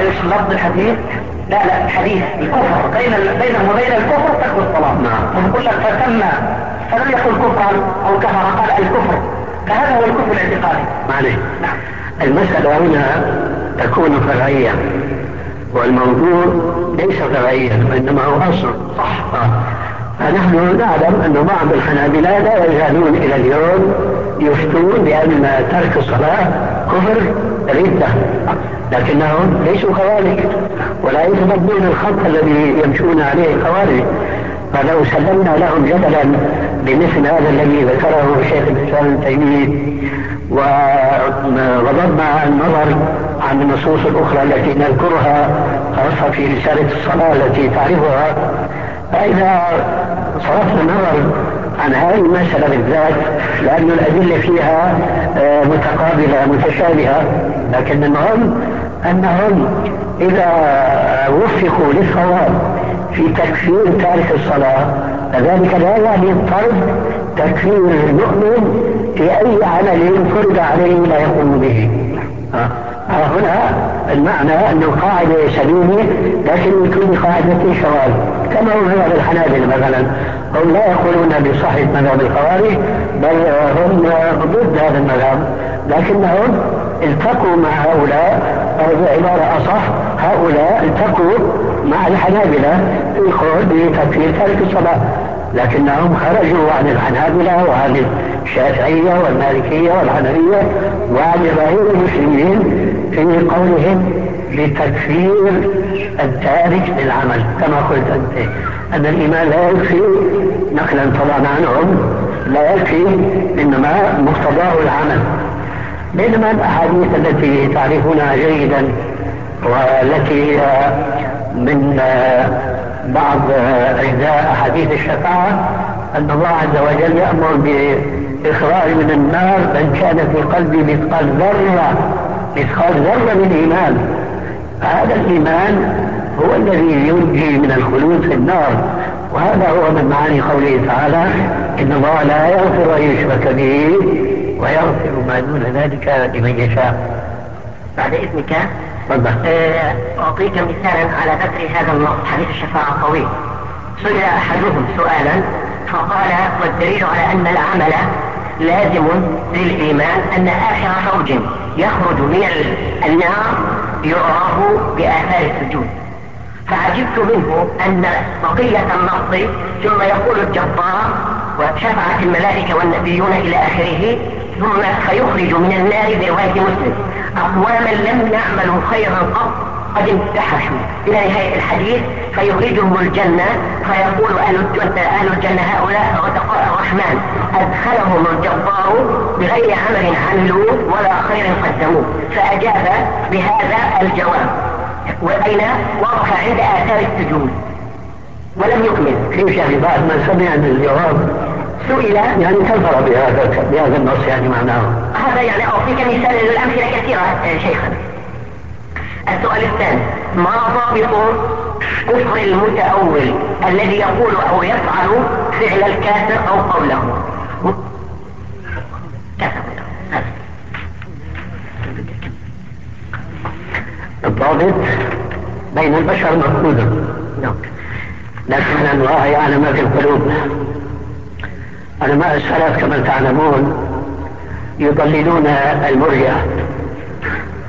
إيش لفظ الحديث؟ لا لا الحديث الكفر. بين بينه وبين الكفر ترك الصلاة نعم. ونقول لك فسمى فلم يقل كفرا أو كفر قال الكفر. فهذا هو الكفر الاعتقادي. معلش نعم. المسألة هنا تكون فرعية والموضوع ليس فرعيا وإنما هو أصل. صح. فنحن نعلم أن بعض الحنابلة لا يزالون إلى اليوم يفتون بأن ترك الصلاة كفر ردة لكنهم ليسوا خوارج ولا يتبدون الخط الذي يمشون عليه الخوارج. فلو سلمنا لهم جدلا بمثل هذا الذي ذكره شيخ الإسلام ابن تيمية وغضبنا النظر عن النصوص الأخرى التي نذكرها خاصه في رسالة الصلاة التي تعرفها. فإذا صرفنا النظر عن هذه المسألة بالذات لأن الأدلة فيها آه، متقابلة متشابهة لكن المهم أنهم إذا وفقوا للصواب في تكفير تارك الصلاة فذلك لا يعني الطرد تكفير المؤمن في أي عمل فرض عليه لا يقوم به. هنا المعنى أن القاعدة سليمة لكن يكون قاعدة شواذ كما هو مذهب الحنابلة مثلا. هم لا يقولون بصحة مذهب الخوارج بل هم ضد هذا المذهب. لكنهم التقوا مع هؤلاء أو بعبارة أصح هؤلاء التقوا مع الحنابلة في قول بتكفير تارك الصلاة. لكنهم خرجوا عن الحنابلة وعن الشافعية والمالكية والحنفية وعن غير المسلمين في قولهم لتكفير التارك للعمل كما قلت أنت أن الإيمان لا يكفي نقلا طبعا عنهم لا يكفي إنما مقتضاه العمل. بينما الأحاديث التي تعرفونها جيدا والتي من بعض أجزاء أحاديث الشفاعة أن الله عز وجل يأمر بإخراج من النار من كان في قلبه مثقال ذرة مثقال ذرة من إيمان. هذا الإيمان هو الذي ينجي من الخلود في النار. وهذا هو من معاني قوله تعالى إن الله لا يغفر أن يشرك به ويغفر ما دون ذلك لمن يشاء. بعد إذنك أعطيك مثالا على ذكر هذا النص حديث الشفاعة الطويل سئل أحدهم سؤالا فقال والدليل على أن العمل لازم للإيمان أن آخر فوج يخرج من النار يعرف بآثار السجود. فعجبت منه أن بقية النص ثم يقول الجبار وشفعت الملائكة والنبيون إلى آخره ثم فيخرج من النار برواية مسلم. أقواما لم يعملوا خيرا قط قد انتحشوا. إلى نهاية الحديث فيخرجهم الجنة فيقول أهل الجنة, أهل الجنة هؤلاء رتقاء الرحمن. أدخلهم الجبار بغير عمل عملوه ولا خير قدموه فأجاب بهذا الجواب. وأين؟ وقف عند آثار السجود ولم يكمل كيف يعني بعد ما سمع الجواب؟ سئل يعني كفر بهذا بهذا النص يعني معناه. هذا يعني أعطيك مثال الامثله كثيرة شيخنا السؤال الثاني ما ضابط كفر المتأول الذي يقول أو يفعل فعل الكافر أو قوله؟ الضابط بين البشر مفقود. لكن الله يعلم ما في القلوب. علماء السلف كما تعلمون يضللون المرجع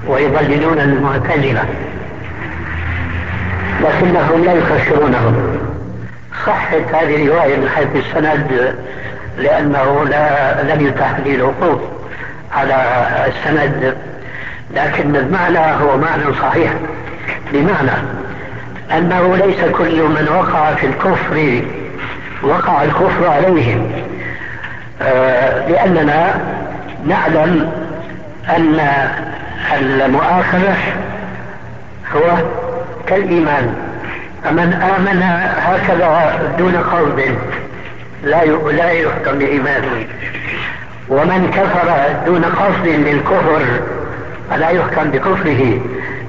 ويضللون المعتزلة لكنهم لا يفسرونهم صحت هذه الرواية من حيث السند لأنه لا لم يتاح لي الوقوف على السند لكن المعنى هو معنى صحيح. بمعنى أنه ليس كل من وقع في الكفر وقع الكفر عليهم. لأننا نعلم أن المؤاخذة هو كالإيمان. فمن آمن هكذا دون قصد لا لا يحكم بإيمانه. ومن كفر دون قصد للكفر فلا يحكم بكفره.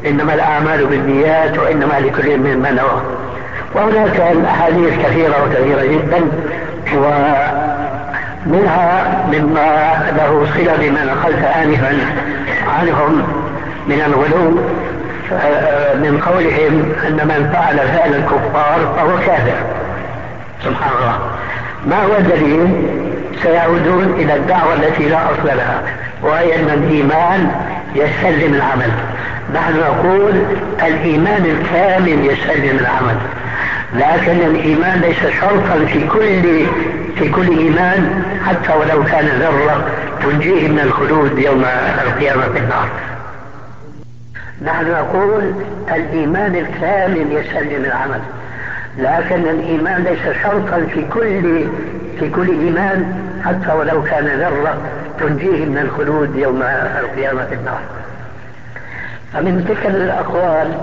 إنما الأعمال بالنيات وإنما لكل من نوى وهناك أحاديث كثيرة وكثيرة جدا ومنها مما له صلة بما نقلت آنفا عنهم من الغلو من قولهم أن من فعل فعل الكفار فهو كافر. سبحان الله. ما هو الدليل؟ سيعودون إلى الدعوة التي لا أصل لها وهي أن الإيمان يستلزم العمل. نحن نقول الإيمان الكامل يستلزم العمل. لكن الإيمان ليس شرطا في كل في كل إيمان حتى ولو كان ذرة تنجيه من الخلود يوم القيامة في النار. نحن نقول الإيمان الكامل يستلزم العمل لكن الإيمان ليس شرطا في كل في كل إيمان حتى ولو كان ذرة تنجيه من الخلود يوم القيامة في النار. فمن تلك الأقوال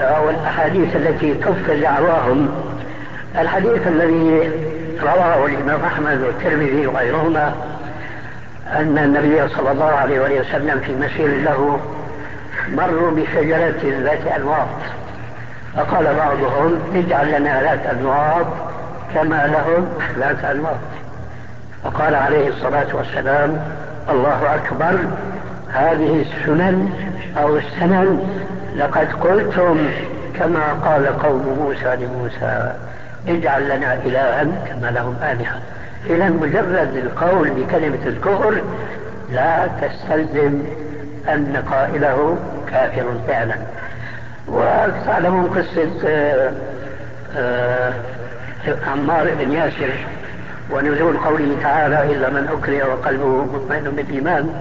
أو الأحاديث التي تبطل دعواهم. الحديث الذي رواه الإمام أحمد والترمذي وغيرهما أن النبي صلى الله عليه وسلم في مسير له مروا بشجرة ذات أنواط فقال بعضهم اجعل لنا ذات أنواط كما لهم ذات أنواط فقال عليه الصلاة والسلام الله أكبر هذه السنن أو السنن لقد قلتم كما قال قوم موسى لموسى اجعل لنا إلها كما لهم آلهة. إذا مجرد القول بكلمة الكفر لا تستلزم أن قائله كافر فعلا. وتعلمون قصة آه، آه، عمار بن ياسر ونزول قوله تعالى إلا من أكره وقلبه مطمئن بالإيمان.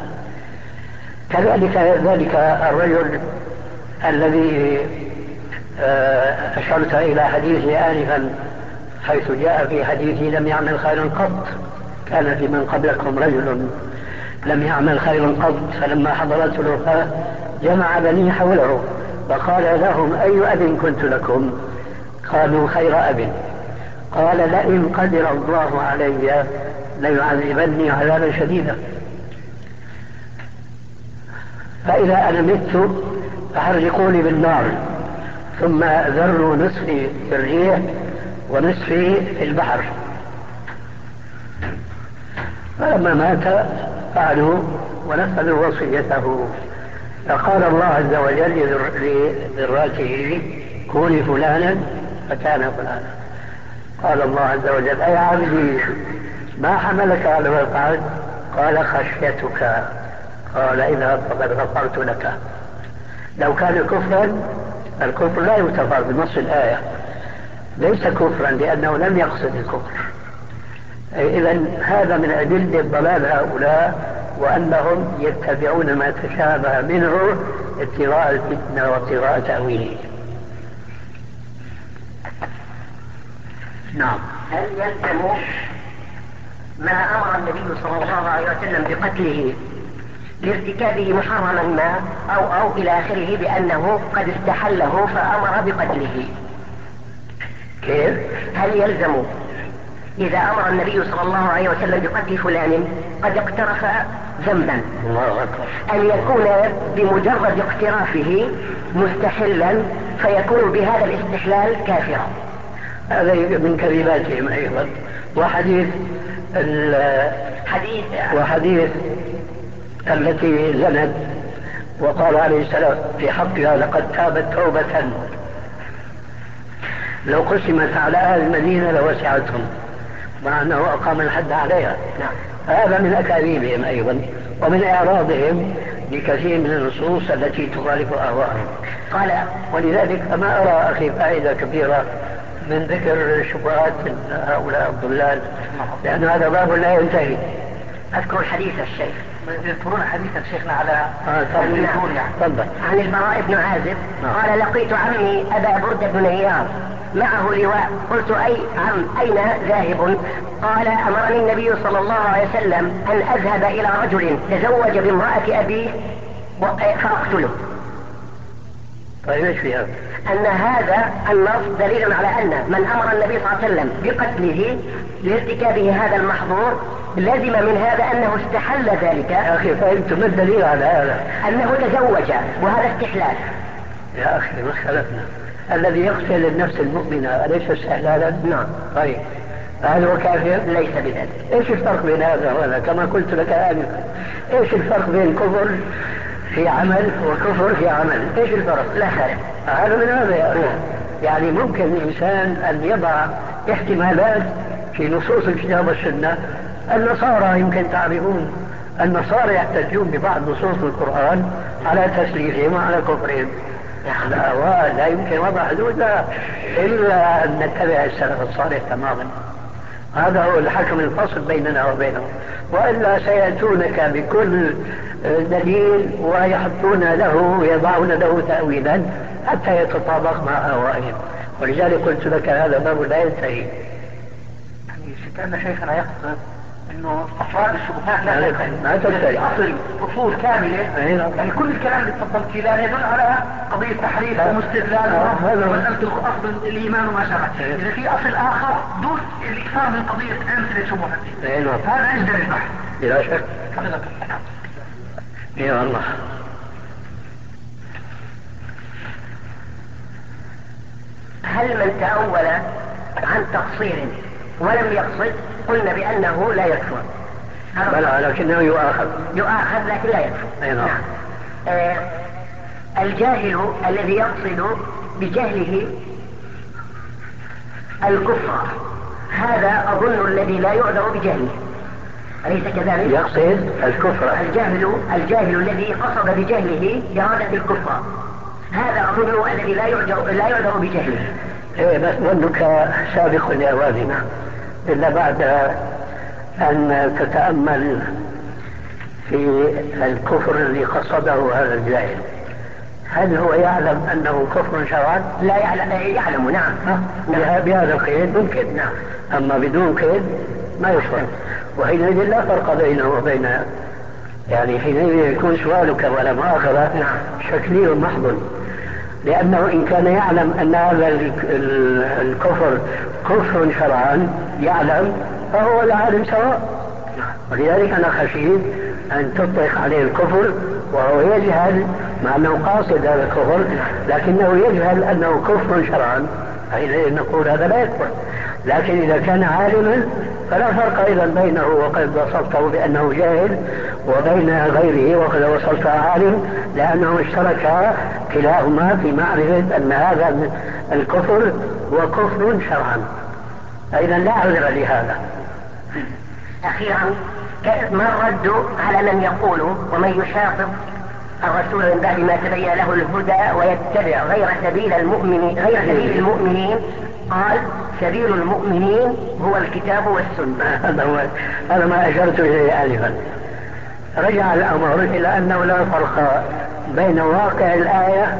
كذلك ذلك الرجل الذي آه، أشرت إلى حديثه آنفا حيث جاء في حديثه لم يعمل خيرا قط. كان في من قبلكم رجل لم يعمل خيرا قط فلما حضرته الوفاة جمع بني حوله فقال لهم أي أب كنت لكم؟ قالوا خير أب. قال لئن قدر الله علي ليعذبني عذابا شديدا. فإذا أنا مت فحرقوني بالنار. ثم ذروا نصفي في الريح ونصفي في البحر. فلما مات فعلوا ونفذوا وصيته. فقال الله عز وجل لذراته كوني فلانا فكان فلانا. قال الله عز وجل أي عبدي ما حملك على ما فعلت؟ قال خشيتك. قال اذهب فقد غفرت لك. لو كان كفرا الكفر لا يغتفر بنص الآية. ليس كفرا لأنه لم يقصد الكفر. إذا هذا من أدلة ضلال هؤلاء وأنهم يتبعون ما تشابه منه ابتغاء الفتنة وابتغاء تأويله. نعم. هل يلزم ما أمر النبي صلى الله عليه وسلم بقتله لارتكابه محرما ما أو أو إلى آخره بأنه قد استحله فأمر بقتله. كيف؟ هل يلزم؟ إذا أمر النبي صلى الله عليه وسلم بقتل فلان قد اقترف ذنبا. أن يكون بمجرد اقترافه مستحلا فيكون بهذا الاستحلال كافرا. هذا من كذباتهم أيضا. وحديث حديث. وحديث التي زنت وقال عليه السلام في حقها لقد تابت توبة. لو قسمت على أهل المدينة لوسعتهم مع أنه أقام الحد عليها. نعم. هذا من أكاذيبهم أيضا ومن إعراضهم لكثير من النصوص التي تخالف أهواءهم. قال ولذلك ما أرى أخي فائدة كبيرة من ذكر شبهات هؤلاء الضلال لأن هذا باب لا ينتهي. أذكر حديث الشيخ. يذكرون حديث شيخنا على آه تفضل. تفضل. عن البراء بن عازب نعم. قال لقيت عمي أبا بردة بن اياض معه لواء. قلت أي عم؟ أين ذاهب؟ قال أمرني النبي صلى الله عليه وسلم أن أذهب إلى رجل تزوج بامرأة أبيه فأقتله. طيب إيش فيها؟ أن هذا النص دليل على أن من أمر النبي صلى الله عليه وسلم بقتله لارتكابه هذا المحظور لزم من هذا أنه استحل ذلك يا أخي فهمت ما الدليل على هذا؟ أنه تزوج وهذا استحلال يا أخي ما اختلفنا الذي يقتل النفس المؤمنة أليس استحلالا؟ نعم طيب هل هو كافر؟ ليس بذلك إيش الفرق بين هذا وهذا؟ كما قلت لك آنفا إيش الفرق بين كفر في عمل وكفر في عمل؟ إيش الفرق؟ لا فرق هذا من هذا يا أخي يعني ممكن الإنسان أن يضع احتمالات في نصوص الكتاب والسنة. النصارى يمكن تعرفون النصارى يحتجون ببعض نصوص القرآن على تسليفهم وعلى كفرهم. لا لا يمكن وضع حدود لا إلا أن نتبع السلف الصالح تماما. هذا هو الحكم الفصل بيننا وبينهم. وإلا سيأتونك بكل دليل ويحطون له ويضعون له تأويلا حتى يتطابق مع أهوائهم. ولذلك قلت لك هذا باب لا ينتهي. يعني شيخنا يقصد إنه أفراد الشبهات لا ما تنتهي. أصل اصول كاملة. يعني كل الكلام اللي تفضلت فيه لا يدل على قضية تحريف واستدلال ومساله اصل الإيمان وما شابه إذا في أصل آخر دون الاكثار من قضية امثله شبهات هذا يجدر البحث بلا شك. يا الله. هل من تأول عن تقصير؟ ولم يقصد قلنا بأنه لا يكفر. بلى لكنه يؤاخذ. يؤاخذ لكن لا يكفر. أي نعم, نعم. آه الجاهل الذي يقصد بجهله الكفر هذا أظن الذي لا يعذر بجهله. أليس كذلك؟ يقصد الكفر. الجاهل الجاهل الذي قصد بجهله إرادة الكفر هذا أظن الذي لا يعذر لا يعذر بجهله. ظنك سابق لأواننا إلا بعد أن تتأمل في الكفر الذي قصده هذا الجاهل. هل هو يعلم أنه كفر شرعا؟ لا يعلم يعلم نعم. نعم. بهذا القيد؟ ممكن نعم. أما بدون قيد ما يفهم وحينئذ لا فرق بينه وبين يعني حينئذ يكون سؤالك ولا مؤاخذة نعم. شكلي محض. لأنه إن كان يعلم أن هذا الكفر كفر شرعا يعلم فهو العالم سواء. ولذلك أنا خشيت أن تطلق عليه الكفر وهو يجهل مع أنه قاصد هذا الكفر لكنه يجهل أنه كفر شرعا. حينئذ نقول هذا لا يكفر. لكن إذا كان عالما فلا فرق إذا بينه وقد وصفته بأنه جاهل وبين غيره وقد وصفته عالم لأنه اشترك كلاهما في معرفة أن هذا الكفر هو كفر شرعا. فإذا لا عذر لهذا. أخيرا ما الرد على من يقول ومن يشاطب الرسول من بعد ما تبين له الهدى ويتبع غير سبيل المؤمنين غير سبيل المؤمنين؟ قال سبيل المؤمنين هو الكتاب والسنة. هذا هو هذا ما أشرت إليه آنفا. رجع الأمر إلى أنه لا فرق بين واقع الآية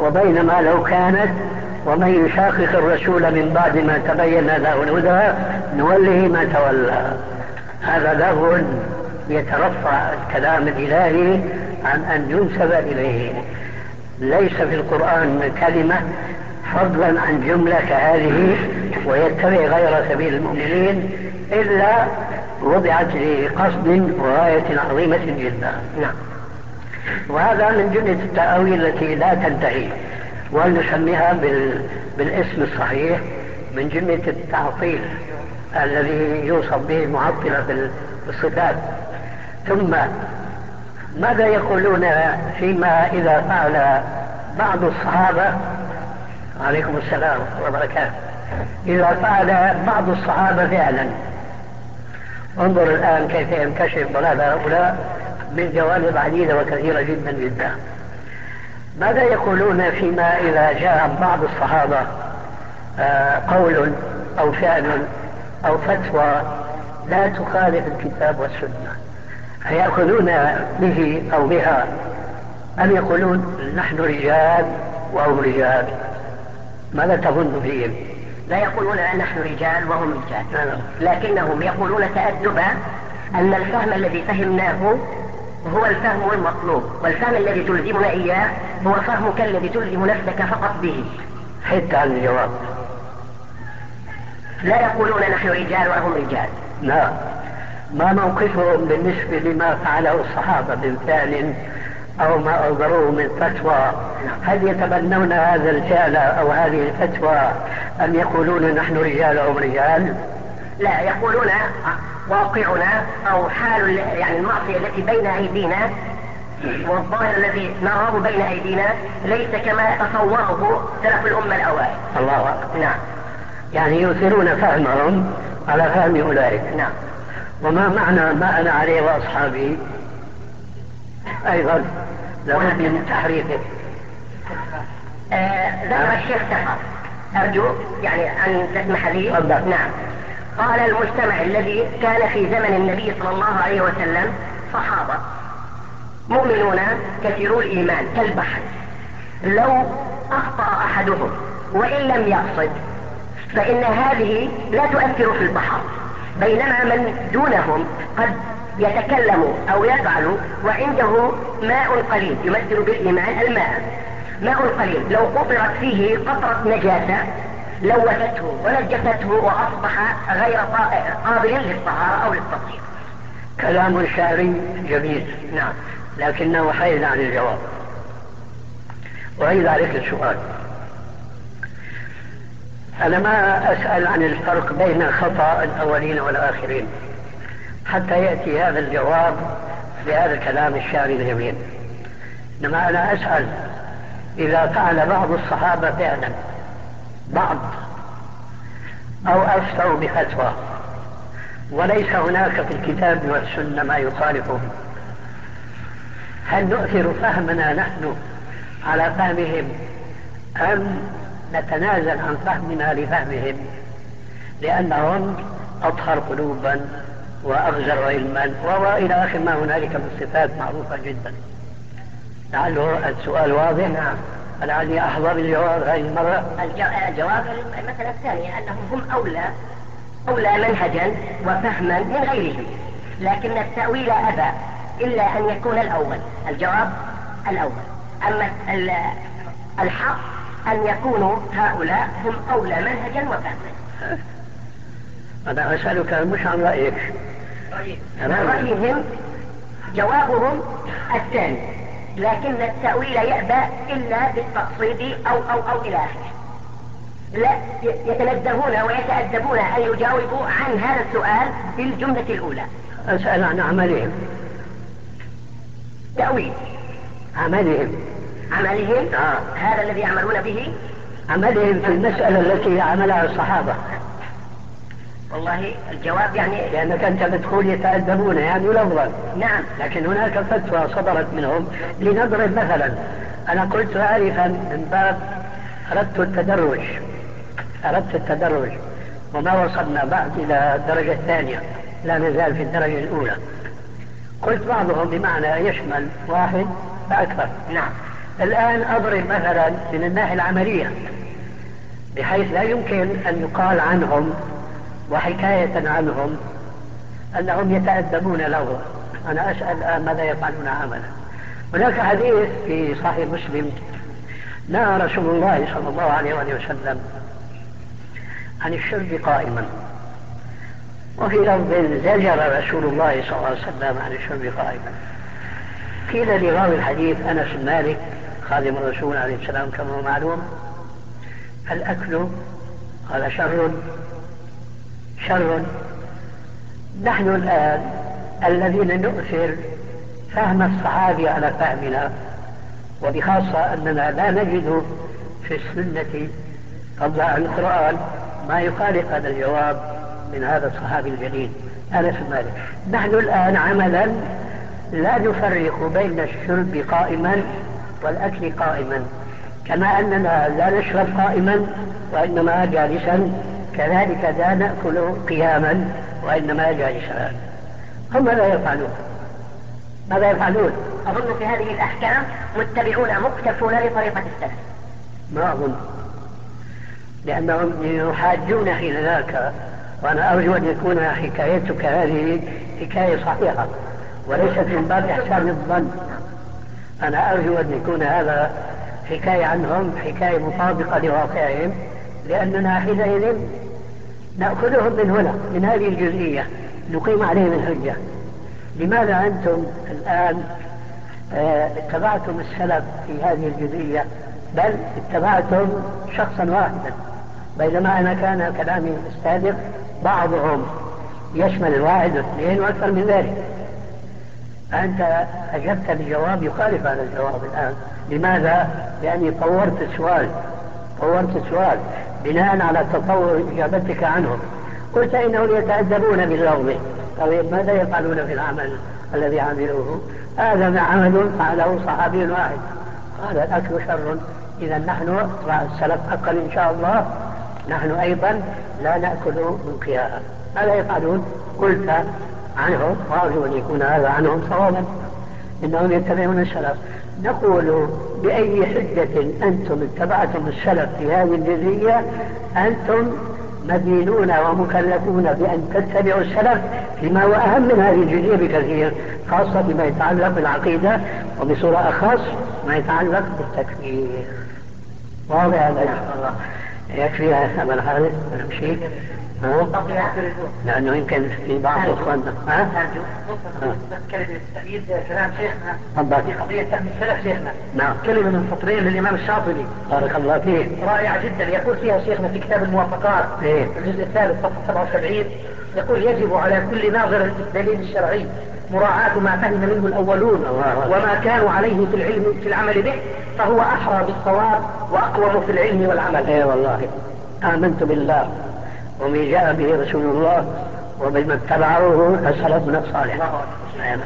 وبين ما لو كانت ومن يشاقق الرسول من بعد ما تبين له الهدى نوله ما تولى. هذا له يترفع الكلام الإلهي عن أن ينسب إليه. ليس في القرآن كلمة فضلا عن جملة كهذه ويتبع غير سبيل المؤمنين إلا وضعت لقصد وغاية عظيمة جدا. نعم. وهذا من جملة التأويل التي لا تنتهي ونسميها بال... بالاسم الصحيح من جملة التعطيل الذي يوصف به المعطلة بالصفات. ثم ماذا يقولون فيما إذا فعل بعض الصحابة عليكم السلام وبركاته. إذا فعل بعض الصحابة فعلا. انظر الآن كيف ينكشف ضلال هؤلاء من جوانب عديدة وكثيرة جدا جدا. ماذا يقولون فيما إذا جاء بعض الصحابة آه، قول أو فعل أو فتوى لا تخالف الكتاب والسنة؟ فيأخذون به أو بها؟ أم يقولون نحن رجال وهم رجال؟ ماذا تظن فيهم؟ لا يقولون نحن رجال وهم رجال. لكنهم يقولون تأدبا أن الفهم الذي فهمناه هو الفهم المطلوب والفهم الذي تلزمنا إياه هو فهمك الذي تلزم نفسك فقط به حتى عن الجواب لا يقولون نحن رجال وهم رجال لا ما موقفهم بالنسبة لما فعله الصحابة من فعل أو ما أصدروه من فتوى. هل يتبنون هذا الفعل أو هذه الفتوى أم يقولون نحن رجال أو رجال؟ لا يقولون واقعنا أو حال يعني المعصية التي بين أيدينا والظاهر الذي نراه بين أيدينا ليس كما تصوره سلف الأمة الأوائل. الله أكبر. نعم. يعني يؤثرون فهمهم على فهم أولئك. نعم. وما معنى ما أنا عليه وأصحابي أيضا لابد من تحريفه. آه، ذكر الشيخ سفر أرجو يعني أن تسمح لي. تفضل. نعم. قال المجتمع الذي كان في زمن النبي صلى الله عليه وسلم صحابة. مؤمنون كثيرو الإيمان كالبحر. لو أخطأ أحدهم وإن لم يقصد فإن هذه لا تؤثر في البحر. بينما من دونهم قد يتكلم أو يفعل وعنده ماء قليل يمثل بالإيمان الماء. ماء قليل. لو قطرت فيه قطرة نجاسة لوثته ونجسته وأصبح غير قابل للطهارة أو للتطهير. كلام شعري جميل نعم. لكنه حيز عن الجواب. وأيضا عليك السؤال. أنا ما أسأل عن الفرق بين خطأ الأولين والآخرين. حتى يأتي هذا الجواب بهذا الكلام الشعري الجميل. إنما أنا أسأل إذا فعل بعض الصحابة فعلا بعض أو أفتوا بفتوى وليس هناك في الكتاب والسنة ما يخالفه هل نؤثر فهمنا نحن على فهمهم أم نتنازل عن فهمنا لفهمهم؟ لأنهم أطهر قلوبا. وأغزر علما وإلى آخر ما هنالك من صفات معروفة جدا. لعله السؤال واضح. نعم. لعلي أحضر الجواب هذه المرة. الجواب المسألة الثانية أنهم هم أولى أولى منهجا وفهما من غيرهم. لكن التأويل أبى إلا أن يكون الأول. الجواب الأول. أما الحق أن يكونوا هؤلاء هم أولى منهجا وفهما. أنا أسألك مش عن رأيك. رأيهم جوابهم الثاني لكن التأويل يأبى إلا بالتقصيد أو أو أو إلى آخره. لا يتنزهون ويتأدبون أن يجاوبوا عن هذا السؤال بالجملة الأولى. أسأل عن عملهم. تأويل. عملهم. عملهم؟ آه. هذا الذي يعملون به؟ عملهم في المسألة التي عملها الصحابة. والله الجواب يعني لأنك أنت بتقول يتأدبون يعني لفظا. نعم. لكن هناك فتوى صدرت منهم لنضرب مثلا. أنا قلت آنفا من باب أردت التدرج. أردت التدرج. وما وصلنا بعد إلى الدرجة الثانية. لا نزال في الدرجة الأولى. قلت بعضهم بمعنى يشمل واحد فأكثر. نعم. الآن أضرب مثلا من الناحية العملية. بحيث لا يمكن أن يقال عنهم وحكاية عنهم أنهم يتأدبون له أنا أسأل الآن ماذا يفعلون عملا. هناك حديث في صحيح مسلم نهى رسول الله صلى الله عليه وآله وسلم عن الشرب قائما. وفي لفظ زجر رسول الله صلى الله عليه وسلم عن الشرب قائما. قيل لراوي الحديث أنس بن مالك خادم الرسول عليه السلام كما هو معلوم الأكل قال شر شر. نحن الآن الذين نؤثر فهم الصحابي على فهمنا وبخاصة أننا لا نجد في السنة قبل القرآن ما يخالف هذا الجواب من هذا الصحابي الجليل أنس مالك. نحن الآن عملا لا نفرق بين الشرب قائما والأكل قائما كما أننا لا نشرب قائما وإنما جالسا كذلك لا نأكل قياما وإنما جالسا هم ماذا يفعلون؟ ماذا يفعلون؟ أظن في هذه الأحكام متبعون مكتفون لطريقة السلف. ما أظن. لأنهم يحاجون حين ذاك وأنا أرجو أن يكون حكايتك هذه حكاية صحيحة وليست من باب إحسان الظن. أنا أرجو أن يكون هذا حكاية عنهم حكاية مطابقة لواقعهم لأننا حينئذ نأخذهم من هنا من هذه الجزئية. نقيم عليهم الحجة. لماذا أنتم الآن آه، اتبعتم السلف في هذه الجزئية؟ بل اتبعتم شخصا واحدا. بينما أنا كان كلامي السابق بعضهم يشمل الواحد واثنين وأكثر من ذلك. أنت أجبت بجواب يخالف هذا الجواب الآن. لماذا؟ لأني طورت السؤال. طورت السؤال. بناء على تطور إجابتك عنهم. قلت إنهم يتأدبون باللغو طيب ماذا يفعلون في العمل الذي عملوه؟ هذا عمل فعله صحابي واحد. قال الأكل شر. إذا نحن السلف حقا إن شاء الله. نحن أيضا لا نأكل من قياها ماذا يفعلون؟ قلت عنهم وأرجو أن يكون هذا عنهم صوابا. إنهم يتبعون السلف. نقول بأي حجة أنتم اتبعتم السلف في هذه الجزئية أنتم مدينون ومكلفون بأن تتبعوا السلف فيما هو أهم من هذه الجزئية بكثير خاصة فيما يتعلق بالعقيدة وبصورة أخص ما يتعلق بالتكفير. واضح هذا إن شاء الله يكفي يا أبا الحارث نمشي. لأنه يمكن في بعض إخواننا ها؟ كلمة تأييد كلام شيخنا. تفضل. في قضية تأمين السلف شيخنا. نعم. كلمة من سطرين للإمام الشاطبي. بارك الله فيه رائعة جدا. يقول فيها شيخنا في كتاب الموافقات إيه. الجزء الثالث صفحة 77 يقول يجب على كل ناظر للدليل الشرعي مراعاة ما فهم منه الأولون. وما كانوا عليه في العلم في العمل به فهو أحرى بالصواب وأقوم في العلم والعمل. اي والله. آمنت بالله. وما جاء به رسول الله وبما اتبعوه سلفنا الصالح نعم.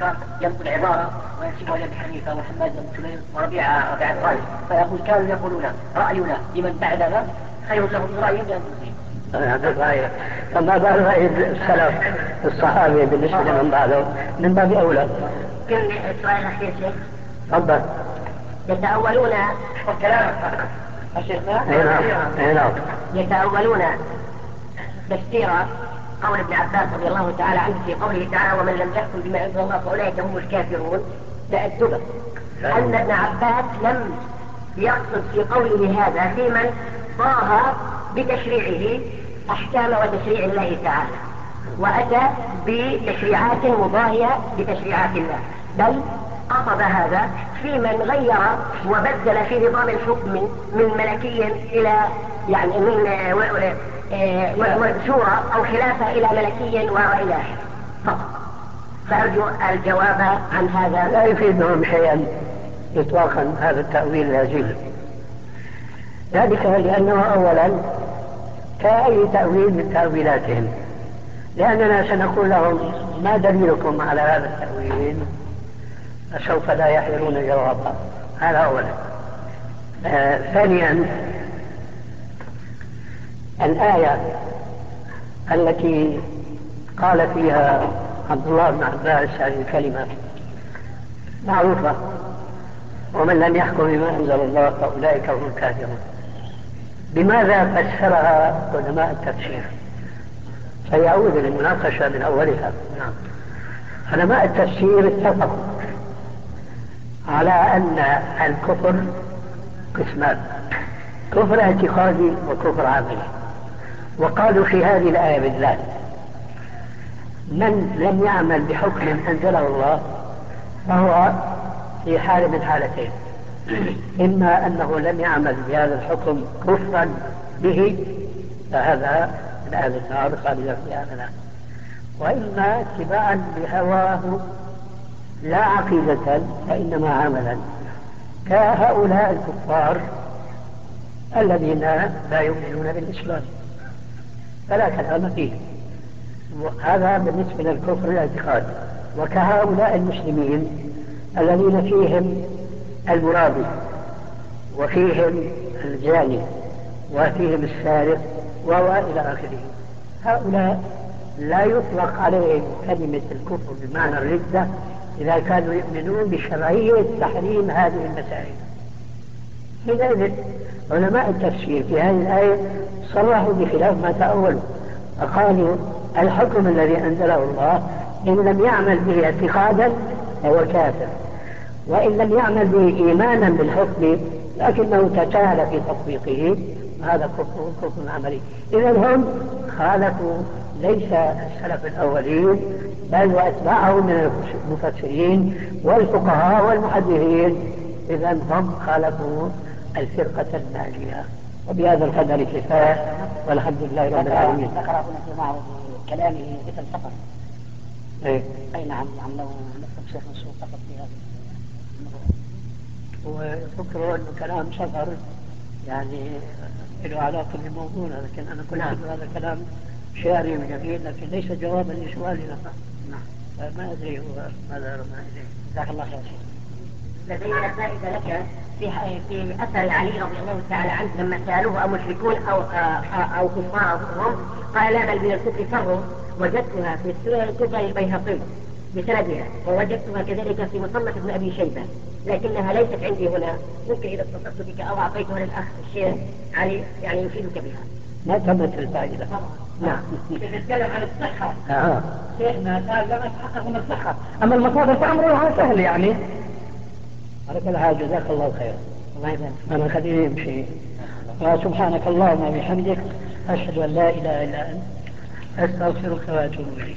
كان ينقل عبارة وينسبها إلى أبي حنيفة وحماد بن سليم وربيعة ربيعة الرأي فيقول كانوا يقولون رأينا لمن بعدنا خير له من لأنفسهم هذا الرأي. فما بال رأي السلف الصحابة بالنسبة لمن بعده من باب أولى. سؤال أخير شيخ تفضل. الشيخنا اي نعم. اي نعم. يتأولون تفسير قول ابن عباس رضي الله تعالى عنه في قوله تعالى ومن لم يحكم بما انزل الله فأولئك هم الكافرون. تأدبا أن ابن عباس لم يقصد في قوله هذا في من ضاها بتشريعه أحكام وتشريع الله تعالى وأتى بتشريعات مضاهية بتشريعات الله. بل قصد هذا في من غير وبدل في نظام الحكم من ملكي إلى يعني من و- آه، و- شورى أو خلافة إلى ملكي فقط. فأرجو الجواب عن هذا. لا يفيدهم شيئا إطلاقا هذا التأويل الهزيل ذلك لأنه أولا كأي تأويل من تأويلاتهم. لأننا سنقول لهم ما دليلكم على هذا التأويل؟ فسوف لا يحيرون جوابا هذا أولا. آه ثانيا الآية التي قال فيها عبد الله بن عباس هذه الكلمة معروفة. ومن لم يحكم بما أنزل الله فأولئك هم الكافرون. بماذا فسرها علماء التفسير؟ سيعود للمناقشة من أولها. نعم. علماء التفسير اتفقوا. على أن الكفر قسمان. كفر اعتقادي وكفر عملي وقالوا في هذه الآية بالذات من لم يعمل بحكم أنزله الله فهو في حال من حالتين. إما أنه لم يعمل بهذا الحكم كفرا به فهذا من أهل النار خالدا فيها وإما اتباعا لهواه لا عقيدة وإنما عملا. كهؤلاء الكفار الذين لا يؤمنون بالإسلام. فلا كلام فيه. هذا بالنسبة للكفر الاعتقاد وكهؤلاء المسلمين الذين فيهم المرابي وفيهم الجاني وفيهم السارق وإلى آخره. هؤلاء لا يطلق عليهم كلمة الكفر بمعنى الردة إذا كانوا يؤمنون بشرعية تحريم هذه المسائل. حينئذ علماء التفسير في هذه الآية صرحوا بخلاف ما تأولوا. فقالوا الحكم الذي أنزله الله إن لم يعمل به اعتقادا فهو كافر. وإن لم يعمل به إيمانا بالحكم لكنه تساهل في تطبيقه هذا كفر كفر عملي. إذا هم خالفوا ليس السلف الأولين بل وأتباعهم من المفسرين والفقهاء والمحدثين إذا هم خالفوا الفرقة الناجية وبهذا القدر كفاية والحمد لله رب العالمين. ذكر ابن جماعة كلامه مثل سقط. اي أي نعم نعم لو نفهم شيخ منصور فقط في هذا وفكروا انه كلام سفر يعني له علاقة بالموضوع لكن أنا كنت نعم. هذا كلام شعري وجميل لكن ليس جوابا لسؤالنا فما أدري هو ماذا رمى إليه. جزاك الله خير لدينا فائدة لك في في أثر علي رضي الله تعالى عنه لما سألوه أمشركون أو أو كفار هم قال لا بل من الكفر فر وجدتها في السنن الكبرى للبيهقي بسندها ووجدتها كذلك في مصنف ابن أبي شيبة لكنها ليست عندي هنا ممكن إذا اتصلت بك أو أعطيتها للأخ الشيخ علي يعني يفيدك بها. ما تمت الفائدة. نعم. نتكلم عن الصحة آه. شيخنا قال لم يتحقق من الصحة أما المصادر فامرها سهل يعني. على كل حال جزاك الله خير. الله يبارك أنا خليني يمشي. سبحانك اللهم وبحمدك أشهد أن لا إله إلا أنت أستغفرك وأتوب إليك.